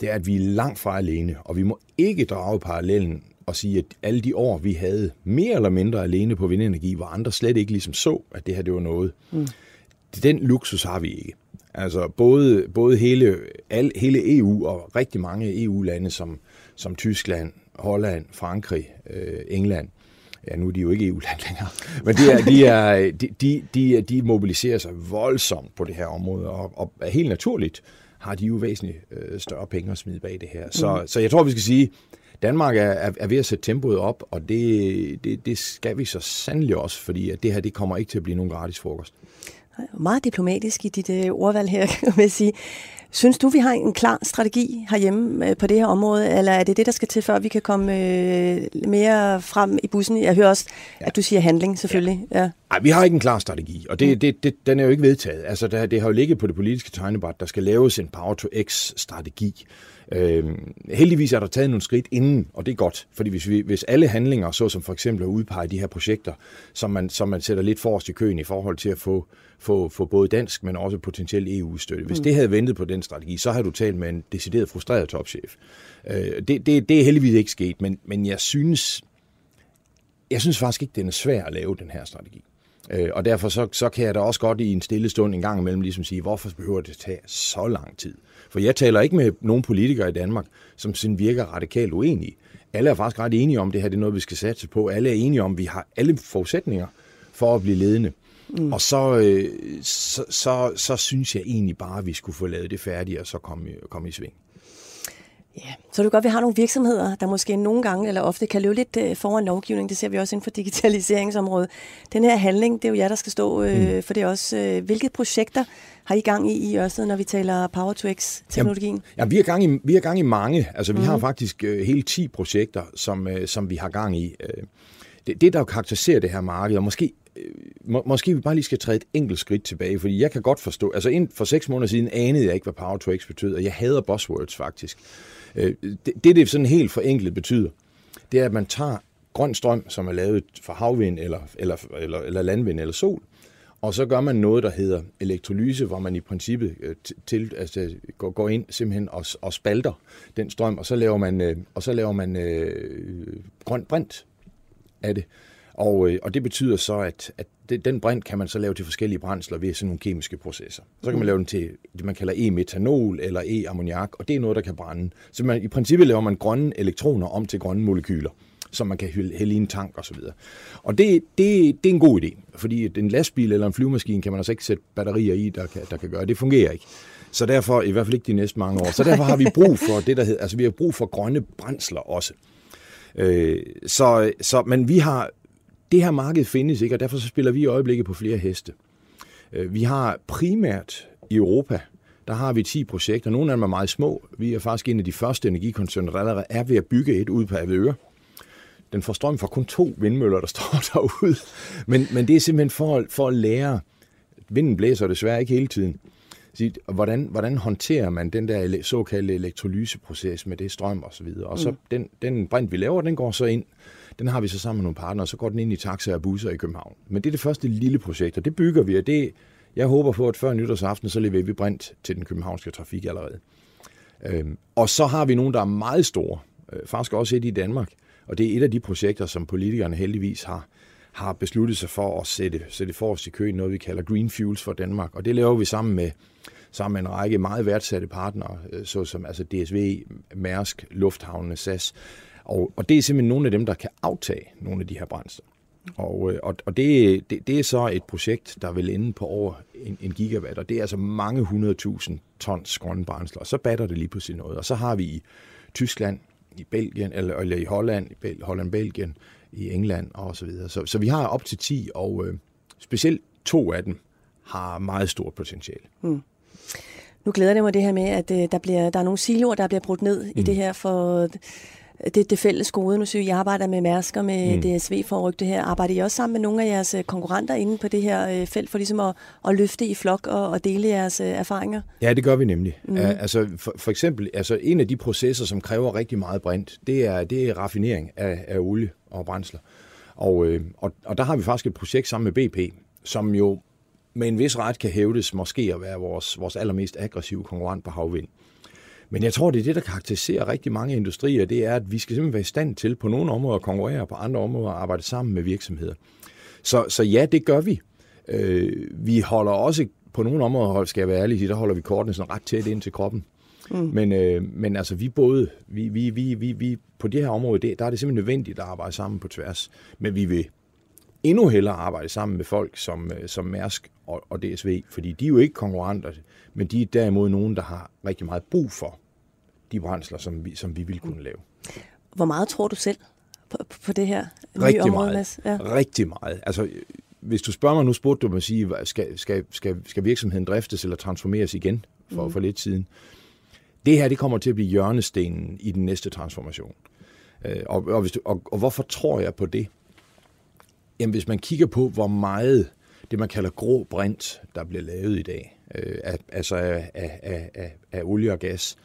S4: det er, at vi er langt fra alene, og vi må ikke drage parallellen og sige, at alle de år, vi havde mere eller mindre alene på vindenergi, hvor andre slet ikke ligesom så, at det her det var noget. Mm. Den luksus har vi ikke. Altså både, både hele, al, hele EU og rigtig mange EU-lande som, som Tyskland, Holland, Frankrig, øh, England, ja, nu er de jo ikke EU-land længere, men de, er, de, er, de, de, de, de mobiliserer sig voldsomt på det her område, og, og helt naturligt har de jo væsentligt øh, større penge at smide bag det her. Så, mm. så jeg tror, vi skal sige, Danmark er, er, er ved at sætte tempoet op, og det, det, det skal vi så sandelig også, fordi at det her det kommer ikke til at blive nogen gratis frokost.
S3: Meget diplomatisk i dit øh, ordvalg her, [laughs] kan man sige. Synes du, vi har en klar strategi herhjemme øh, på det her område, eller er det det, der skal til, før vi kan komme øh, mere frem i bussen? Jeg hører også, ja. at du siger handling, selvfølgelig. Ja. Ja.
S4: Ej, vi har ikke en klar strategi, og det, mm. det, det, den er jo ikke vedtaget. Altså, det, det har jo ligget på det politiske tegnebræt, der skal laves en Power-to-X-strategi. Øhm, heldigvis er der taget nogle skridt inden, og det er godt, fordi hvis, vi, hvis alle handlinger, så som for eksempel at udpege de her projekter, som man, som man sætter lidt forrest i køen i forhold til at få, få, få både dansk, men også potentielt EU-støtte. Hvis mm. det havde ventet på den strategi, så har du talt med en decideret frustreret topchef. Øh, det, det, det er heldigvis ikke sket, men, men jeg synes, jeg synes faktisk ikke, den er svær at lave, den her strategi. Øh, og derfor så, så kan jeg da også godt i en stille stund en gang imellem ligesom sige, hvorfor behøver det tage så lang tid? For jeg taler ikke med nogen politikere i Danmark, som sin virker radikalt uenige. Alle er faktisk ret enige om, at det her det er noget, vi skal satse på. Alle er enige om, at vi har alle forudsætninger for at blive ledende. Mm. Og så, øh, så, så, så synes jeg egentlig bare, at vi skulle få lavet det færdigt, og så komme, komme i sving.
S3: Ja, så det godt, at vi har nogle virksomheder, der måske nogle gange eller ofte kan løbe lidt øh, foran lovgivning. Det ser vi også inden for digitaliseringsområdet. Den her handling, det er jo jer, der skal stå øh, mm. for det også. Øh, hvilke projekter har I gang i i Ørsted, når vi taler Power to X-teknologien?
S4: Ja, vi, har gang i, vi har gang i mange. Altså, vi mm. har faktisk øh, hele 10 projekter, som, øh, som vi har gang i. Øh, det, det, der karakteriserer det her marked, og måske må, måske vi bare lige skal træde et enkelt skridt tilbage, fordi jeg kan godt forstå, altså ind for seks måneder siden anede jeg ikke, hvad Power to X betød, og jeg hader buzzwords faktisk. Øh, det, det, det sådan helt forenklet betyder, det er, at man tager grøn strøm, som er lavet fra havvind, eller, eller, eller, eller landvind, eller sol, og så gør man noget, der hedder elektrolyse, hvor man i princippet øh, til, altså, går, går ind simpelthen og, og spalter den strøm, og så laver man, øh, og så laver man øh, grøn brint af det. Og, og det betyder så, at, at det, den brint kan man så lave til forskellige brændsler ved sådan nogle kemiske processer. Så kan man mm. lave den til det, man kalder e-metanol eller e-ammoniak, og det er noget, der kan brænde. Så man, i princippet laver man grønne elektroner om til grønne molekyler som man kan hælde i en tank osv. Og, og det, det, det er en god idé, fordi en lastbil eller en flyvemaskine kan man altså ikke sætte batterier i, der kan, der kan gøre. Det fungerer ikke. Så derfor, i hvert fald ikke de næste mange år, så derfor har vi brug for det, der hedder, altså vi har brug for grønne brændsler også. Øh, så, så, men vi har, det her marked findes ikke, og derfor så spiller vi i øjeblikket på flere heste. Øh, vi har primært i Europa, der har vi 10 projekter. Nogle af dem er meget små. Vi er faktisk en af de første energikoncerner, der allerede er ved at bygge et ud på Avedøre. Den får strøm fra kun to vindmøller, der [laughs] står derude. Men, men det er simpelthen for, for at lære. Vinden blæser desværre ikke hele tiden. Hvordan, hvordan håndterer man den der såkaldte elektrolyseproces med det strøm og så videre. Og så mm. den, den brint, vi laver, den går så ind den har vi så sammen med nogle partnere, så går den ind i taxaer og busser i København. Men det er det første lille projekt, og det bygger vi, og det, jeg håber på, at før nytårsaften, så leverer vi brint til den københavnske trafik allerede. Øhm, og så har vi nogle, der er meget store, øh, faktisk også et i Danmark, og det er et af de projekter, som politikerne heldigvis har, har besluttet sig for at sætte, sætte forrest i køen, noget vi kalder Green Fuels for Danmark. Og det laver vi sammen med, sammen med en række meget værdsatte partnere, øh, såsom altså DSV, Mærsk, Lufthavnene, SAS, og, og det er simpelthen nogle af dem, der kan aftage nogle af de her brændsler. Og, øh, og, og det, det, det er så et projekt, der vil ende på over en, en gigawatt, og det er altså mange hundredtusind tons grønne brændsler. Og så batter det lige på noget. Og så har vi i Tyskland, i Belgien, eller, eller i Holland, i Holland, Belgien, i England og så videre. Så, så vi har op til 10, og øh, specielt to af dem har meget stort potentiale. Mm.
S3: Nu glæder det mig det her med, at øh, der, bliver, der er nogle siloer, der bliver brudt ned mm. i det her for det, det fælles gode. Nu synes jeg, arbejder med Mærsk og med mm. DSV for at rykke det her. Arbejder I også sammen med nogle af jeres øh, konkurrenter inde på det her øh, felt for ligesom at, at løfte i flok og, og dele jeres øh, erfaringer?
S4: Ja, det gør vi nemlig. Mm. Altså, for, for eksempel, altså, en af de processer, som kræver rigtig meget brint, det er, det er raffinering af, af olie og brændsler. Og, øh, og, og der har vi faktisk et projekt sammen med BP, som jo med en vis ret kan hævdes måske at være vores, vores allermest aggressive konkurrent på havvind. Men jeg tror, det er det, der karakteriserer rigtig mange industrier, det er, at vi skal simpelthen være i stand til på nogle områder at konkurrere, på andre områder at arbejde sammen med virksomheder. Så, så ja, det gør vi. Øh, vi holder også på nogle områder, skal jeg være ærlig, der holder vi kortene sådan ret tæt ind til kroppen. Mm. Men, øh, men altså, vi både, vi, vi, vi, vi, vi, på det her område, det, der er det simpelthen nødvendigt at arbejde sammen på tværs. Men vi vil endnu hellere arbejde sammen med folk som, øh, som Mærsk og, og DSV, fordi de er jo ikke konkurrenter, men de er derimod nogen, der har rigtig meget brug for de brændsler, som vi, som vi vil kunne lave.
S3: Hvor meget tror du selv på, på det her
S4: rigtig nye område, meget. Ja. Rigtig meget. Altså, hvis du spørger mig, nu spurgte du mig at sige, skal, skal, skal, skal virksomheden driftes eller transformeres igen for, mm. for lidt siden? Det her, det kommer til at blive hjørnestenen i den næste transformation. Øh, og, og, hvis du, og, og hvorfor tror jeg på det? Jamen, hvis man kigger på, hvor meget det, man kalder grå brint, der bliver lavet i dag, øh, af, altså af, af, af, af olie og gas,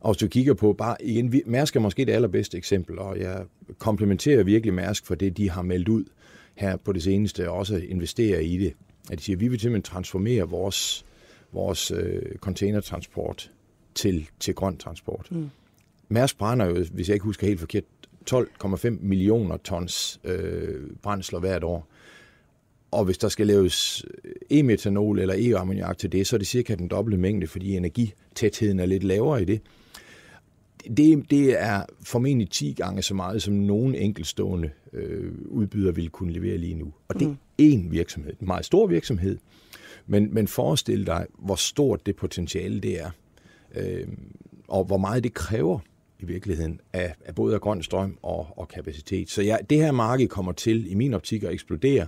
S4: og hvis du kigger på bare igen, Mærsk er måske det allerbedste eksempel, og jeg komplementerer virkelig Mærsk for det, de har meldt ud her på det seneste, og også investerer i det. At de siger, at vi vil simpelthen transformere vores, vores øh, containertransport til, til grøn transport. Mm. Mærsk brænder jo, hvis jeg ikke husker helt forkert, 12,5 millioner tons øh, brændsler hvert år. Og hvis der skal laves e-metanol eller e-ammoniak til det, så er det cirka den dobbelte mængde, fordi energitætheden er lidt lavere i det. Det, det er formentlig 10 gange så meget, som nogen enkeltstående øh, udbyder vil kunne levere lige nu. Og det er én mm. virksomhed, en meget stor virksomhed. Men, men forestil dig, hvor stort det potentiale det er, øh, og hvor meget det kræver i virkeligheden af, af både af grøn strøm og, og kapacitet. Så ja, det her marked kommer til, i min optik, at eksplodere,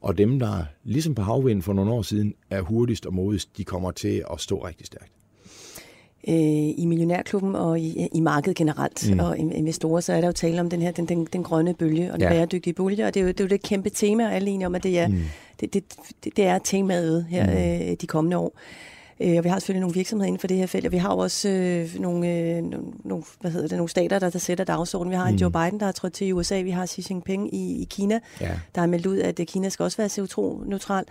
S4: og dem, der ligesom på havvind for nogle år siden er hurtigst og modigst, de kommer til at stå rigtig stærkt.
S3: Øh, I Millionærklubben og i, i markedet generelt mm. og investorer, så er der jo tale om den her den, den, den grønne bølge og den ja. bæredygtige bølge, og det er, jo, det er jo det kæmpe tema, og alle enige om, at det er, mm. det, det, det, er temaet her mm. øh, de kommende år. Øh, og vi har selvfølgelig nogle virksomheder inden for det her felt, og vi har også øh, nogle, øh, nogle, hvad hedder det, nogle stater, der, der sætter dagsordenen. Vi har mm. en Joe Biden, der er trådt til i USA. Vi har Xi Jinping i, i Kina, ja. der har meldt ud, at Kina skal også være CO2-neutral.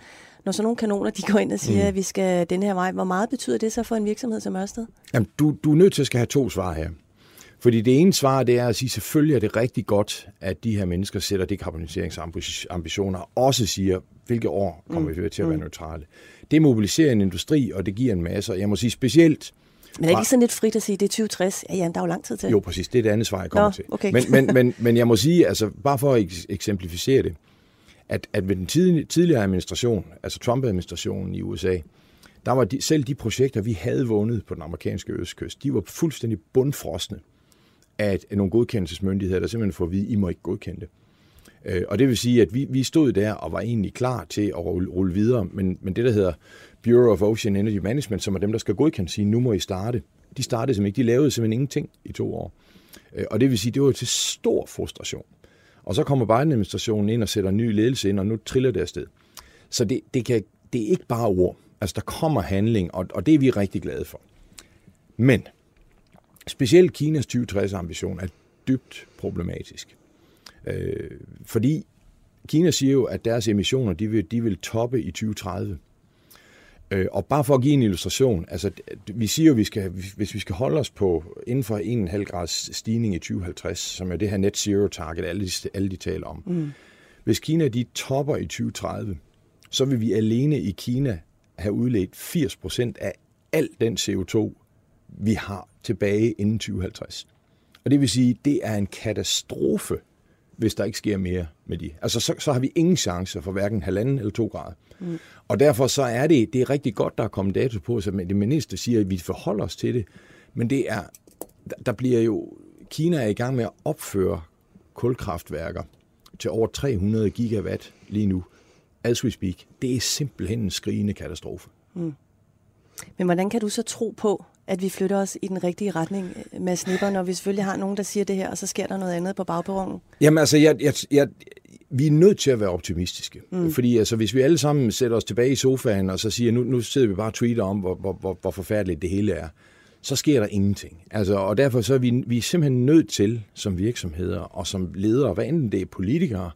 S3: Når så nogle kanoner de går ind og siger, mm. at vi skal den her vej, hvor meget betyder det så for en virksomhed som Ørsted?
S4: Jamen, du, du er nødt til at skal have to svar her. Fordi det ene svar, det er at sige, selvfølgelig er det rigtig godt, at de her mennesker sætter dekarboniseringsambitioner, og også siger, hvilke år kommer mm. vi til at være mm. Det mobiliserer en industri, og det giver en masse. Jeg må sige specielt...
S3: Men er det ikke sådan lidt frit at sige, at det er 2060? Ja, ja, der er jo lang tid til.
S4: Jo, præcis. Det er det andet svar, jeg kommer Nå, til. Okay. Men, men, men, men jeg må sige, altså bare for at eksemplificere det, at, at ved den tidligere administration, altså Trump-administrationen i USA, der var de, selv de projekter, vi havde vundet på den amerikanske østkyst, de var fuldstændig bundfrosne af nogle godkendelsesmyndigheder, der simpelthen får at vide, I må ikke godkende det. Øh, og det vil sige, at vi, vi stod der og var egentlig klar til at rulle, rulle videre, men, men det, der hedder Bureau of Ocean Energy Management, som er dem, der skal godkende, sige, nu må I starte. De startede simpelthen ikke. De lavede simpelthen ingenting i to år. Øh, og det vil sige, det var til stor frustration. Og så kommer Biden-administrationen ind og sætter en ny ledelse ind, og nu triller det afsted. Så det, det, kan, det er ikke bare ord. Altså, der kommer handling, og, og det er vi rigtig glade for. Men specielt Kinas 2060-ambition er dybt problematisk. Øh, fordi Kina siger jo, at deres emissioner de vil, de vil toppe i 2030. Øh, og bare for at give en illustration, altså vi siger jo, at vi skal, hvis vi skal holde os på inden for 1,5 grads stigning i 2050, som er det her net zero target, alle de, alle de taler om. Mm. Hvis Kina de topper i 2030, så vil vi alene i Kina have udledt 80 procent af al den CO2, vi har tilbage inden 2050. Og det vil sige, det er en katastrofe hvis der ikke sker mere med de. Altså, så, så har vi ingen chance for hverken halvanden eller to grader. Mm. Og derfor så er det, det er rigtig godt, der er kommet dato på, så det minister siger, at vi forholder os til det. Men det er, der bliver jo, Kina er i gang med at opføre kulkraftværker til over 300 gigawatt lige nu. As we speak. Det er simpelthen en skrigende katastrofe. Mm.
S3: Men hvordan kan du så tro på, at vi flytter os i den rigtige retning med snipper, når vi selvfølgelig har nogen, der siger det her, og så sker der noget andet på bagperronen?
S4: Jamen altså, jeg, jeg, jeg, vi er nødt til at være optimistiske. Mm. Fordi altså, hvis vi alle sammen sætter os tilbage i sofaen, og så siger, nu, nu sidder vi bare og tweeter om, hvor, hvor, hvor, hvor forfærdeligt det hele er, så sker der ingenting. Altså, og derfor så er vi, vi er simpelthen nødt til, som virksomheder og som ledere, hvad enten det er politikere,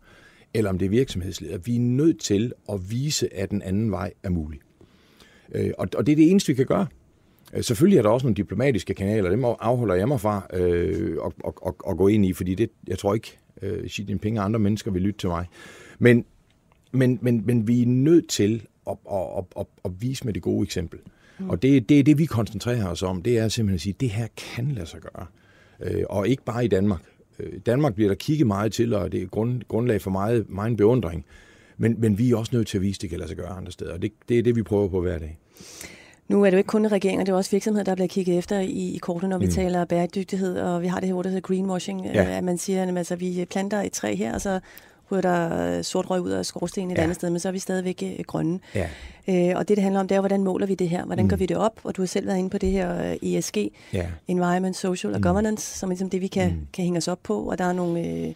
S4: eller om det er virksomhedsledere, vi er nødt til at vise, at den anden vej er mulig. Øh, og, og det er det eneste, vi kan gøre. Øh, selvfølgelig er der også nogle diplomatiske kanaler, dem afholder jeg mig fra øh, at, at, at, at gå ind i, fordi det, jeg tror ikke, øh, Xi Jinping og andre mennesker vil lytte til mig. Men, men, men, men vi er nødt til at, at, at, at, at vise med det gode eksempel. Mm. Og det, det er det, vi koncentrerer os om. Det er simpelthen at sige, at det her kan lade sig gøre. Øh, og ikke bare i Danmark. Øh, Danmark bliver der kigget meget til, og det er grund, grundlag for meget, meget beundring. Men, men vi er også nødt til at vise, at det kan lade sig gøre andre steder. Og det, det er det, vi prøver på hver dag.
S3: Nu er det jo ikke kun regeringer, det er også virksomheder, der bliver kigget efter i, i kortet, når vi mm. taler bæredygtighed, og vi har det her ord, der hedder greenwashing, ja. at man siger, at altså, vi planter et træ her, og så ryger der sort røg ud af skorstenen et ja. andet sted, men så er vi stadigvæk øh, grønne. Ja. Øh, og det, det handler om, det er, hvordan måler vi det her? Hvordan mm. gør vi det op? Og du har selv været inde på det her øh, ESG, ja. Environment, Social og mm. Governance, som er ligesom det, vi kan, mm. kan hænge os op på. Og der er nogle... Øh,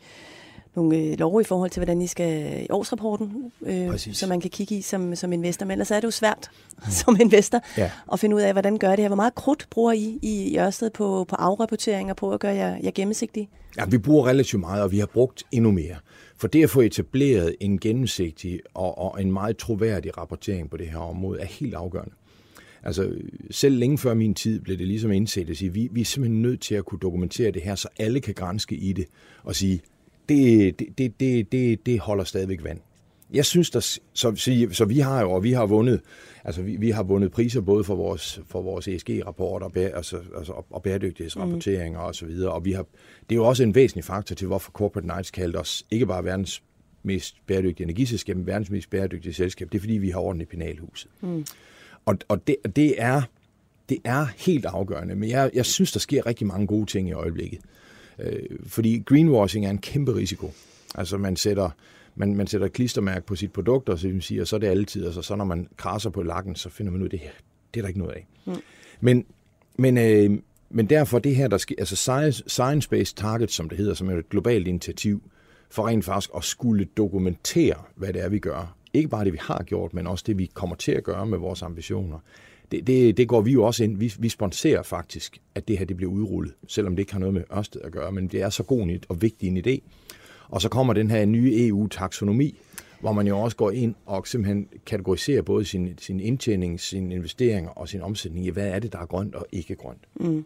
S3: nogle øh, lov i forhold til, hvordan I skal i årsrapporten, øh, som man kan kigge i som, som investor. Men ellers er det jo svært mm. [laughs] som investor ja. at finde ud af, hvordan gør det her. Hvor meget krudt bruger I i Ørsted på, på afrapporteringer, på at gøre jer, jer gennemsigtige?
S4: Ja, vi bruger relativt meget, og vi har brugt endnu mere. For det at få etableret en gennemsigtig og, og en meget troværdig rapportering på det her område er helt afgørende. Altså, selv længe før min tid blev det ligesom indset at sige, vi, vi er simpelthen nødt til at kunne dokumentere det her, så alle kan grænske i det og sige, det, det, det, det, det holder stadigvæk vand. Jeg synes, der, så, så, så vi har jo, og vi har vundet, altså vi, vi har vundet priser både for vores, for vores ESG-rapporter og, altså, altså, og bæredygtighedsrapporteringer mm. og så videre, og vi har, det er jo også en væsentlig faktor til, hvorfor Corporate Knights kaldte os ikke bare verdens mest bæredygtige energiselskab, men verdens mest bæredygtige selskab. Det er, fordi vi har orden i penalhuset. Mm. Og, og det, det, er, det er helt afgørende, men jeg, jeg synes, der sker rigtig mange gode ting i øjeblikket. Øh, fordi greenwashing er en kæmpe risiko. Altså man sætter, man, man sætter et klistermærke på sit produkt, og så, vil sige, og så er det altid, altså så når man krasser på lakken, så finder man ud af det her. Det er der ikke noget af. Mm. Men, men, øh, men derfor det her, der sker, altså Science-Based Targets, som det hedder, som er et globalt initiativ, for rent faktisk at skulle dokumentere, hvad det er, vi gør. Ikke bare det, vi har gjort, men også det, vi kommer til at gøre med vores ambitioner det, det, det går vi jo også ind. Vi, vi sponsorer faktisk, at det her det bliver udrullet, selvom det ikke har noget med Ørsted at gøre, men det er så god og vigtig en idé. Og så kommer den her nye EU-taksonomi, hvor man jo også går ind og simpelthen kategoriserer både sin, sin indtjening, sin investeringer og sin omsætning i, hvad er det, der er grønt og ikke grønt. Mm.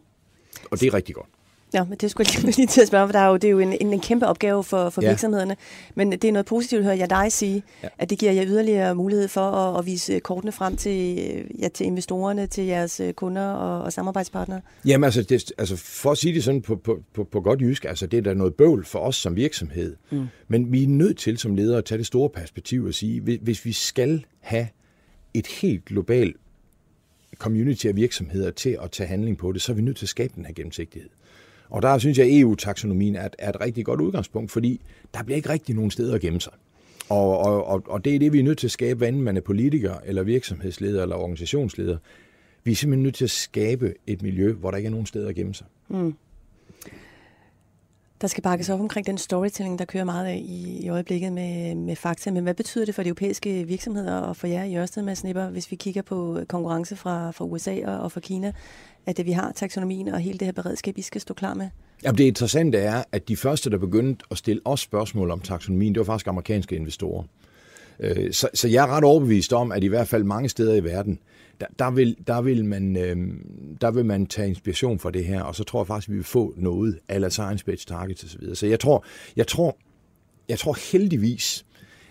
S4: Og det er rigtig godt.
S3: Ja, men det skulle jeg lige [laughs] til at spørge, for der er jo, det er jo en, en, en kæmpe opgave for, for ja. virksomhederne. Men det er noget positivt, hører jeg dig sige, ja. at det giver jer yderligere mulighed for at, at vise kortene frem til, ja, til investorerne, til jeres øh, kunder og, og samarbejdspartnere.
S4: Jamen altså, det, altså, for at sige det sådan på, på, på, på godt jysk, altså det er da noget bøvl for os som virksomhed. Mm. Men vi er nødt til som ledere at tage det store perspektiv og sige, hvis, hvis vi skal have et helt globalt community af virksomheder til at tage handling på det, så er vi nødt til at skabe den her gennemsigtighed. Og der synes jeg, e at EU-taksonomien er, er et rigtig godt udgangspunkt, fordi der bliver ikke rigtig nogen steder at gemme sig. Og, og, og, og det er det, vi er nødt til at skabe, hvad enten man er politiker, eller virksomhedsleder, eller organisationsleder. Vi er simpelthen nødt til at skabe et miljø, hvor der ikke er nogen steder at gemme sig. Mm
S3: der skal bakkes op omkring den storytelling, der kører meget af i, i øjeblikket med, med fakta. Men hvad betyder det for de europæiske virksomheder og for jer i Ørsted med Nipper, hvis vi kigger på konkurrence fra, fra USA og, og fra Kina, at det, vi har taksonomien og hele det her beredskab, I skal stå klar med?
S4: Jamen, det interessante er, at de første, der begyndte at stille os spørgsmål om taksonomien, det var faktisk amerikanske investorer. Øh, så, så jeg er ret overbevist om, at i hvert fald mange steder i verden, der, der, vil, der, vil man, øh, der vil man tage inspiration fra det her, og så tror jeg faktisk, at vi vil få noget, eller science-based targets osv. Så jeg tror, jeg tror, jeg tror heldigvis,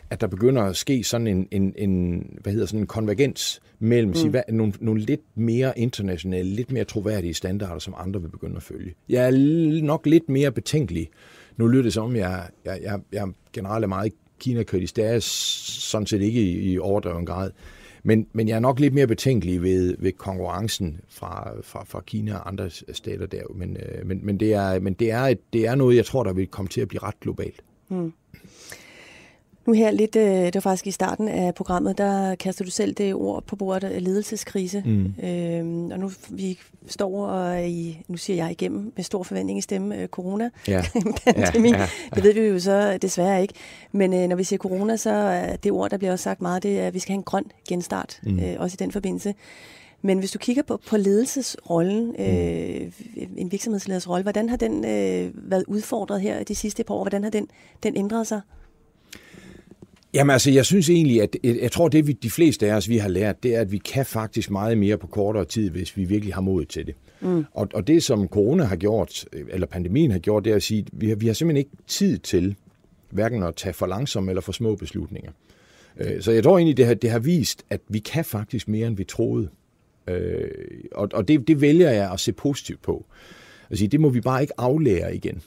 S4: at der begynder at ske sådan en, en, en hvad hedder sådan en konvergens mellem mm. sige, hvad, nogle, nogle lidt mere internationale, lidt mere troværdige standarder, som andre vil begynde at følge. Jeg er nok lidt mere betænkelig. Nu lyder det som, jeg, jeg, jeg, jeg generelt er meget Kina-kritisk. Det er sådan set ikke i, i overdreven grad. Men, men jeg er nok lidt mere betænkelig ved, ved konkurrencen fra, fra, fra Kina og andre stater der. Men, øh, men, men, det, er, men det, er et, det er noget, jeg tror, der vil komme til at blive ret globalt. Mm.
S3: Nu her lidt, øh, det var faktisk i starten af programmet, der kaster du selv det ord på bordet, øh, ledelseskrise. Mm. Øhm, og nu vi står og i, nu siger jeg igennem med stor forventning i stemme, øh, corona. Ja. [laughs] ja, ja, ja. Det ved vi jo så desværre ikke. Men øh, når vi siger corona, så er det ord, der bliver også sagt meget, det er, at vi skal have en grøn genstart, mm. øh, også i den forbindelse. Men hvis du kigger på, på ledelsesrollen, mm. øh, en virksomhedsleders rolle, hvordan har den øh, været udfordret her de sidste par år? Hvordan har den, den ændret sig?
S4: Jamen altså, jeg synes egentlig, at jeg tror, det vi, de fleste af os, vi har lært, det er, at vi kan faktisk meget mere på kortere tid, hvis vi virkelig har mod til det. Mm. Og, og det, som corona har gjort, eller pandemien har gjort, det er at sige, at vi har, vi har simpelthen ikke tid til hverken at tage for langsomme eller for små beslutninger. Øh, så jeg tror egentlig, det har, det har vist, at vi kan faktisk mere, end vi troede. Øh, og og det, det vælger jeg at se positivt på. Altså, det må vi bare ikke aflære igen.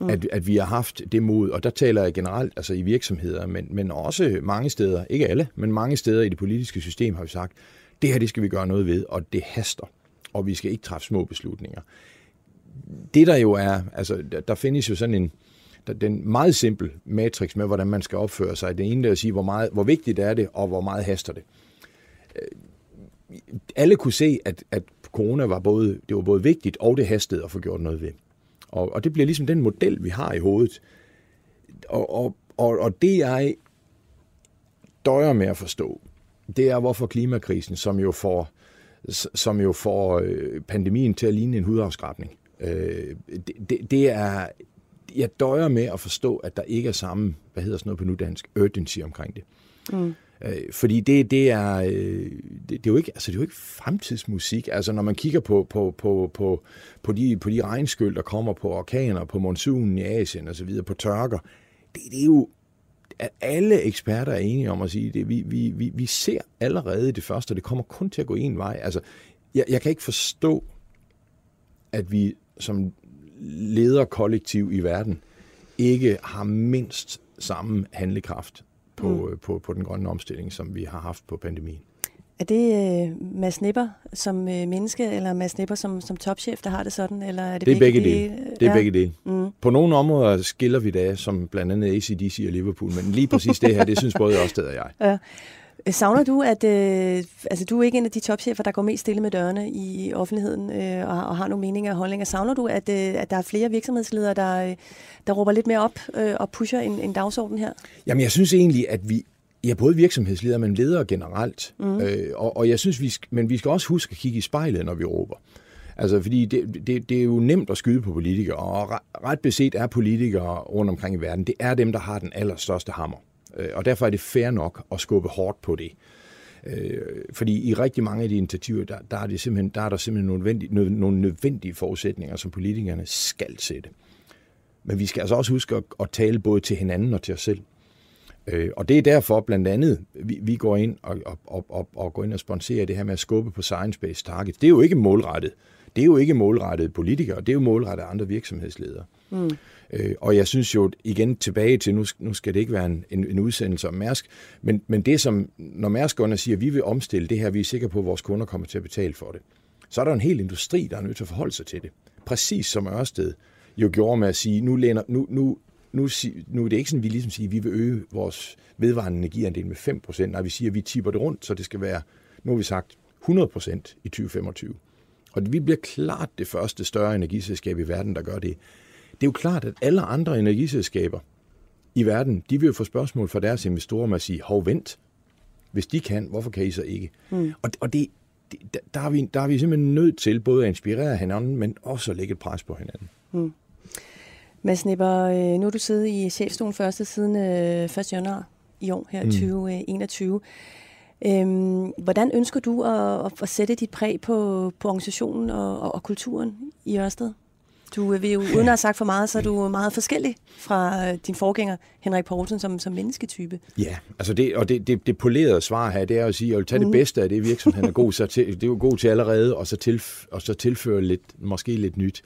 S4: Mm. At, at vi har haft det mod, og der taler jeg generelt altså i virksomheder, men, men også mange steder, ikke alle, men mange steder i det politiske system har vi sagt, det her det skal vi gøre noget ved, og det haster, og vi skal ikke træffe små beslutninger. Det der jo er, altså der, der findes jo sådan en, der, den meget simpel matrix med, hvordan man skal opføre sig. Det ene er at sige, hvor, meget, hvor vigtigt er det, og hvor meget haster det. Øh, alle kunne se, at, at corona var både, det var både vigtigt, og det hastede at få gjort noget ved. Og, og det bliver ligesom den model, vi har i hovedet. Og, og, og, og det jeg døjer med at forstå, det er, hvorfor klimakrisen, som jo får, som jo får øh, pandemien til at ligne en hudafskrabning, øh, det, det, det er, jeg døjer med at forstå, at der ikke er samme, hvad hedder sådan noget på nudansk, urgency omkring det. Mm. Øh, fordi det, det, er, øh, det, det, er jo ikke, altså det er jo ikke fremtidsmusik. Altså når man kigger på, på, på, på, på, de, på de regnskyld, der kommer på orkaner, på monsunen i Asien og så videre, på tørker, det, det er jo at alle eksperter er enige om at sige, det. Vi, vi, vi, vi ser allerede det første, og det kommer kun til at gå en vej. Altså, jeg, jeg kan ikke forstå, at vi som lederkollektiv i verden ikke har mindst samme handlekraft på, mm. Øh, på, på den grønne omstilling, som vi har haft på pandemien.
S3: Er det uh, Mads Nipper som uh, menneske, eller Mads Nipper som, som topchef, der har det sådan? Eller er det,
S4: det er begge, begge dele. Det er ja. begge dele. Mm. På nogle områder skiller vi da, som blandt andet ACDC og Liverpool, men lige præcis det her, det synes både også og jeg. Ja.
S3: Savner du, at øh, altså, du er ikke en af de topchefer, der går mest stille med dørene i offentligheden øh, og, og har nogle meninger og holdninger. Savner du, at, øh, at der er flere virksomhedsledere, der, der råber lidt mere op øh, og pusher en, en dagsorden her?
S4: Jamen, jeg synes egentlig, at vi Ja, både virksomhedsledere, men ledere generelt. Mm. Øh, og, og jeg synes, vi skal, men vi skal også huske at kigge i spejlet, når vi råber. Altså, fordi det, det, det er jo nemt at skyde på politikere, og ret beset er politikere rundt omkring i verden, det er dem, der har den allerstørste hammer. Øh, og derfor er det fair nok at skubbe hårdt på det. Øh, fordi i rigtig mange af de initiativer, der, der, er, det simpelthen, der er der simpelthen nogle nødvendige, nogle nødvendige forudsætninger, som politikerne skal sætte. Men vi skal altså også huske at, at tale både til hinanden og til os selv. Øh, og det er derfor blandt andet, vi, vi går ind og, og, og, og, og går ind og sponsorerer det her med at skubbe på science-based target. Det er jo ikke målrettet. Det er jo ikke målrettet politikere, det er jo målrettet andre virksomhedsledere. Mm. Øh, og jeg synes jo igen tilbage til, nu, nu skal det ikke være en, en, en udsendelse om Mærsk, men, men det som, når Mærsk går og siger, at vi vil omstille det her, vi er sikre på, at vores kunder kommer til at betale for det, så er der en hel industri, der er nødt til at forholde sig til det. Præcis som Ørsted jo gjorde med at sige, nu, læner, nu, nu, nu, nu er det ikke sådan, at vi ligesom siger, at vi vil øge vores vedvarende energiandel med 5%. Nej, vi siger, at vi tipper det rundt, så det skal være, nu har vi sagt, 100% i 2025. Og vi bliver klart det første større energiselskab i verden, der gør det. Det er jo klart, at alle andre energiselskaber i verden, de vil jo få spørgsmål fra deres investorer med at sige, hov, vent, hvis de kan, hvorfor kan I så ikke? Mm. Og, og det, det, der, er vi, der er vi simpelthen nødt til både at inspirere hinanden, men også at lægge et pres på hinanden. Mm.
S3: Mads Nipper, øh, nu er du siddet i chefstolen første siden 1. Øh, januar i år, her mm. 2021. Øhm, hvordan ønsker du at, at sætte dit præg på, på organisationen og, og, og kulturen i Ørsted? Du vil jo, [laughs] uden at have sagt for meget, så er du meget forskellig fra øh, din forgænger, Henrik Poulsen, som, som mennesketype.
S4: Ja, altså det, og det, det, det polerede svar her, det er at sige, at jeg vil tage mm. det bedste af det virksomheden er god, [laughs] så til, det er jo god til allerede, og så, tilf, og så tilføre lidt, måske lidt nyt.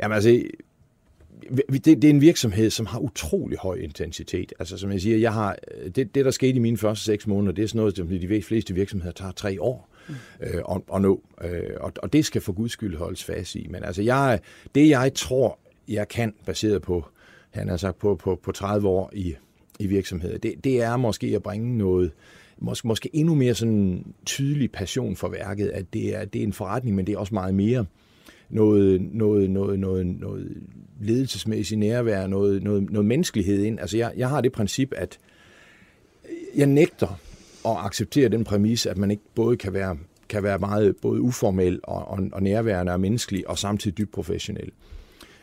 S4: Jamen altså, det, det er en virksomhed, som har utrolig høj intensitet. Altså som jeg siger, jeg har, det, det der skete i mine første seks måneder, det er sådan noget, som de fleste virksomheder tager tre år mm. øh, at, at nå. Øh, og, og det skal for guds skyld holdes fast i. Men altså, jeg, det jeg tror, jeg kan, baseret på, han har sagt, på, på, på 30 år i, i virksomheder, det, det er måske at bringe noget, måske, måske endnu mere sådan tydelig passion for værket, at det er, det er en forretning, men det er også meget mere noget, noget, noget, noget, noget ledelsesmæssigt nærvær, noget, noget, noget menneskelighed ind. Altså jeg, jeg har det princip, at jeg nægter at acceptere den præmis, at man ikke både kan være, kan være meget både uformel og, og, og nærværende og menneskelig, og samtidig dybt professionel.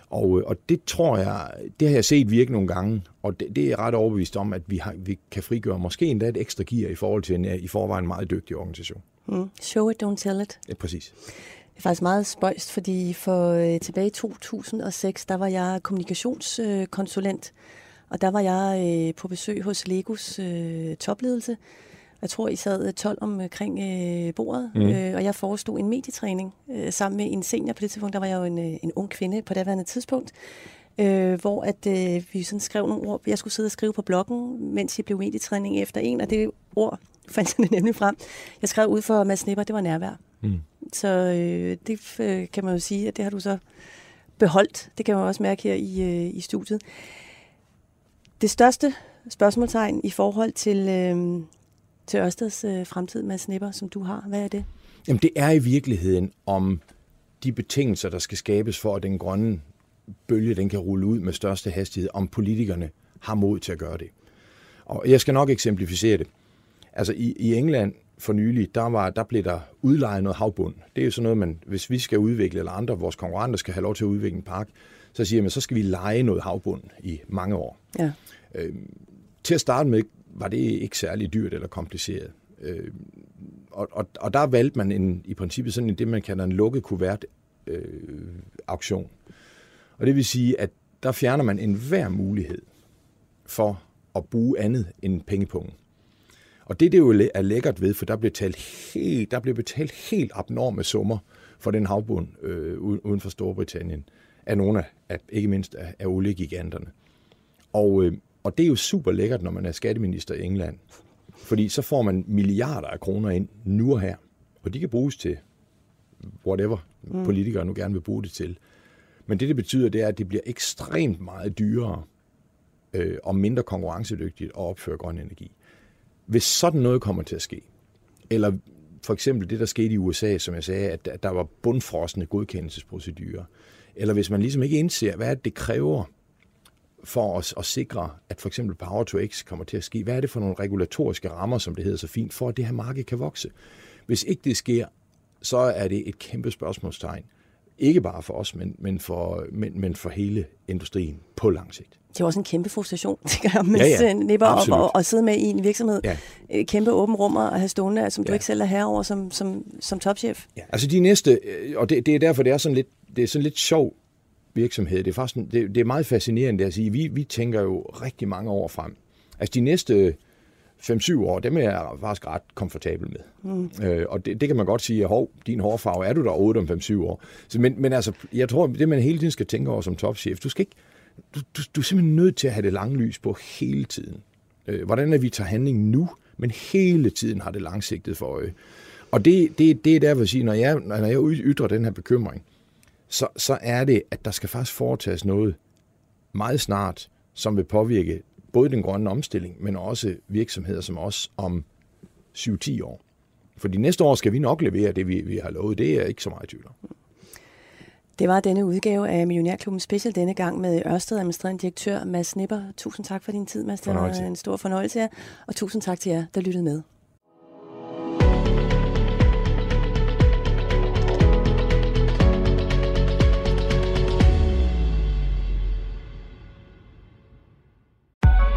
S4: Og, og det tror jeg, det har jeg set virke nogle gange, og det, det er jeg ret overbevist om, at vi, har, vi kan frigøre måske endda et ekstra gear i forhold til en i forvejen meget dygtig organisation.
S3: Mm. Show it, don't tell it.
S4: Ja, præcis.
S3: Er faktisk meget spøjst, fordi for øh, tilbage i 2006, der var jeg kommunikationskonsulent, og der var jeg øh, på besøg hos Legos øh, topledelse. Jeg tror, I sad 12 omkring øh, bordet, mm. øh, og jeg forestod en medietræning øh, sammen med en senior på det tidspunkt. Der var jeg jo en, øh, en ung kvinde på det daværende tidspunkt, øh, hvor at øh, vi sådan skrev nogle ord. Jeg skulle sidde og skrive på bloggen, mens jeg blev medietræning efter en, og det ord [laughs] fandt jeg nemlig frem. Jeg skrev ud for Mads Nipper, det var nærvær. Mm. Så øh, det øh, kan man jo sige, at det har du så beholdt. Det kan man også mærke her i, øh, i studiet. Det største spørgsmålstegn i forhold til, øh, til Ørsteds øh, fremtid, med Snipper, som du har, hvad er det?
S4: Jamen det er i virkeligheden om de betingelser, der skal skabes for, at den grønne bølge den kan rulle ud med største hastighed, om politikerne har mod til at gøre det. Og jeg skal nok eksemplificere det. Altså i, i England for nylig, der, var, der blev der udlejet noget havbund. Det er jo sådan noget, man, hvis vi skal udvikle, eller andre vores konkurrenter skal have lov til at udvikle en park, så siger man, så skal vi lege noget havbund i mange år. Ja. Øh, til at starte med var det ikke særlig dyrt eller kompliceret. Øh, og, og, og der valgte man en, i princippet sådan en, det, man kalder en lukket kuvert øh, auktion. Og det vil sige, at der fjerner man enhver mulighed for at bruge andet end pengepungen. Og det, det jo er lækkert ved, for der bliver, talt helt, der bliver betalt helt abnorme summer for den havbund øh, uden for Storbritannien, af nogle af, ikke mindst af, af oliegiganterne. Og, øh, og det er jo super lækkert, når man er skatteminister i England, fordi så får man milliarder af kroner ind nu og her, og de kan bruges til whatever mm. politikere nu gerne vil bruge det til. Men det, det betyder, det er, at det bliver ekstremt meget dyrere øh, og mindre konkurrencedygtigt at opføre grøn energi. Hvis sådan noget kommer til at ske, eller for eksempel det, der skete i USA, som jeg sagde, at der var bundfrosne godkendelsesprocedurer, eller hvis man ligesom ikke indser, hvad det kræver for os at sikre, at for eksempel Power to X kommer til at ske, hvad er det for nogle regulatoriske rammer, som det hedder så fint, for at det her marked kan vokse. Hvis ikke det sker, så er det et kæmpe spørgsmålstegn. Ikke bare for os, men, men, for, men, men for hele industrien på lang sigt.
S3: Det er også en kæmpe frustration, [laughs] tænker jeg, med ja, ja. nipper op og, og sidde med i en virksomhed. Ja. Øh, kæmpe åben rummer og have stående, som du ja. ikke selv er herre over som, som, som topchef.
S4: Ja, altså de næste, øh, og det, det er derfor, det er sådan lidt, det er sådan lidt sjov virksomhed. Det er, faktisk, det, det er meget fascinerende at sige. Vi, vi tænker jo rigtig mange år frem. Altså de næste 5-7 år, dem er jeg faktisk ret komfortabel med. Mm. Øh, og det, det kan man godt sige, at hov, din hårfarve, er du der 8 om 5-7 år? Så, men, men altså, jeg tror, det man hele tiden skal tænke over som topchef, du skal ikke, du, du, du er simpelthen nødt til at have det lange lys på hele tiden. Øh, hvordan er vi tager handling nu, men hele tiden har det langsigtet for øje. Og det, det, det er derfor at sige, når jeg, når jeg ytrer den her bekymring, så, så er det, at der skal faktisk foretages noget meget snart, som vil påvirke både den grønne omstilling, men også virksomheder som os om 7-10 år. For de næste år skal vi nok levere det, vi, vi har lovet. Det er ikke så meget tvivl
S3: Det var denne udgave af Millionærklubben Special denne gang med Ørsted administrerende direktør Mads Nipper. Tusind tak for din tid, Mads. Det var en stor fornøjelse. Og tusind tak til jer, der lyttede med.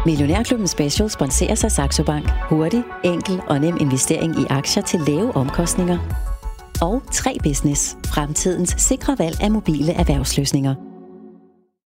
S1: Millionærklubben Special sponserer sig Saxo Bank. Hurtig, enkel og nem investering i aktier til lave omkostninger. Og 3 Business. Fremtidens sikre valg af mobile erhvervsløsninger.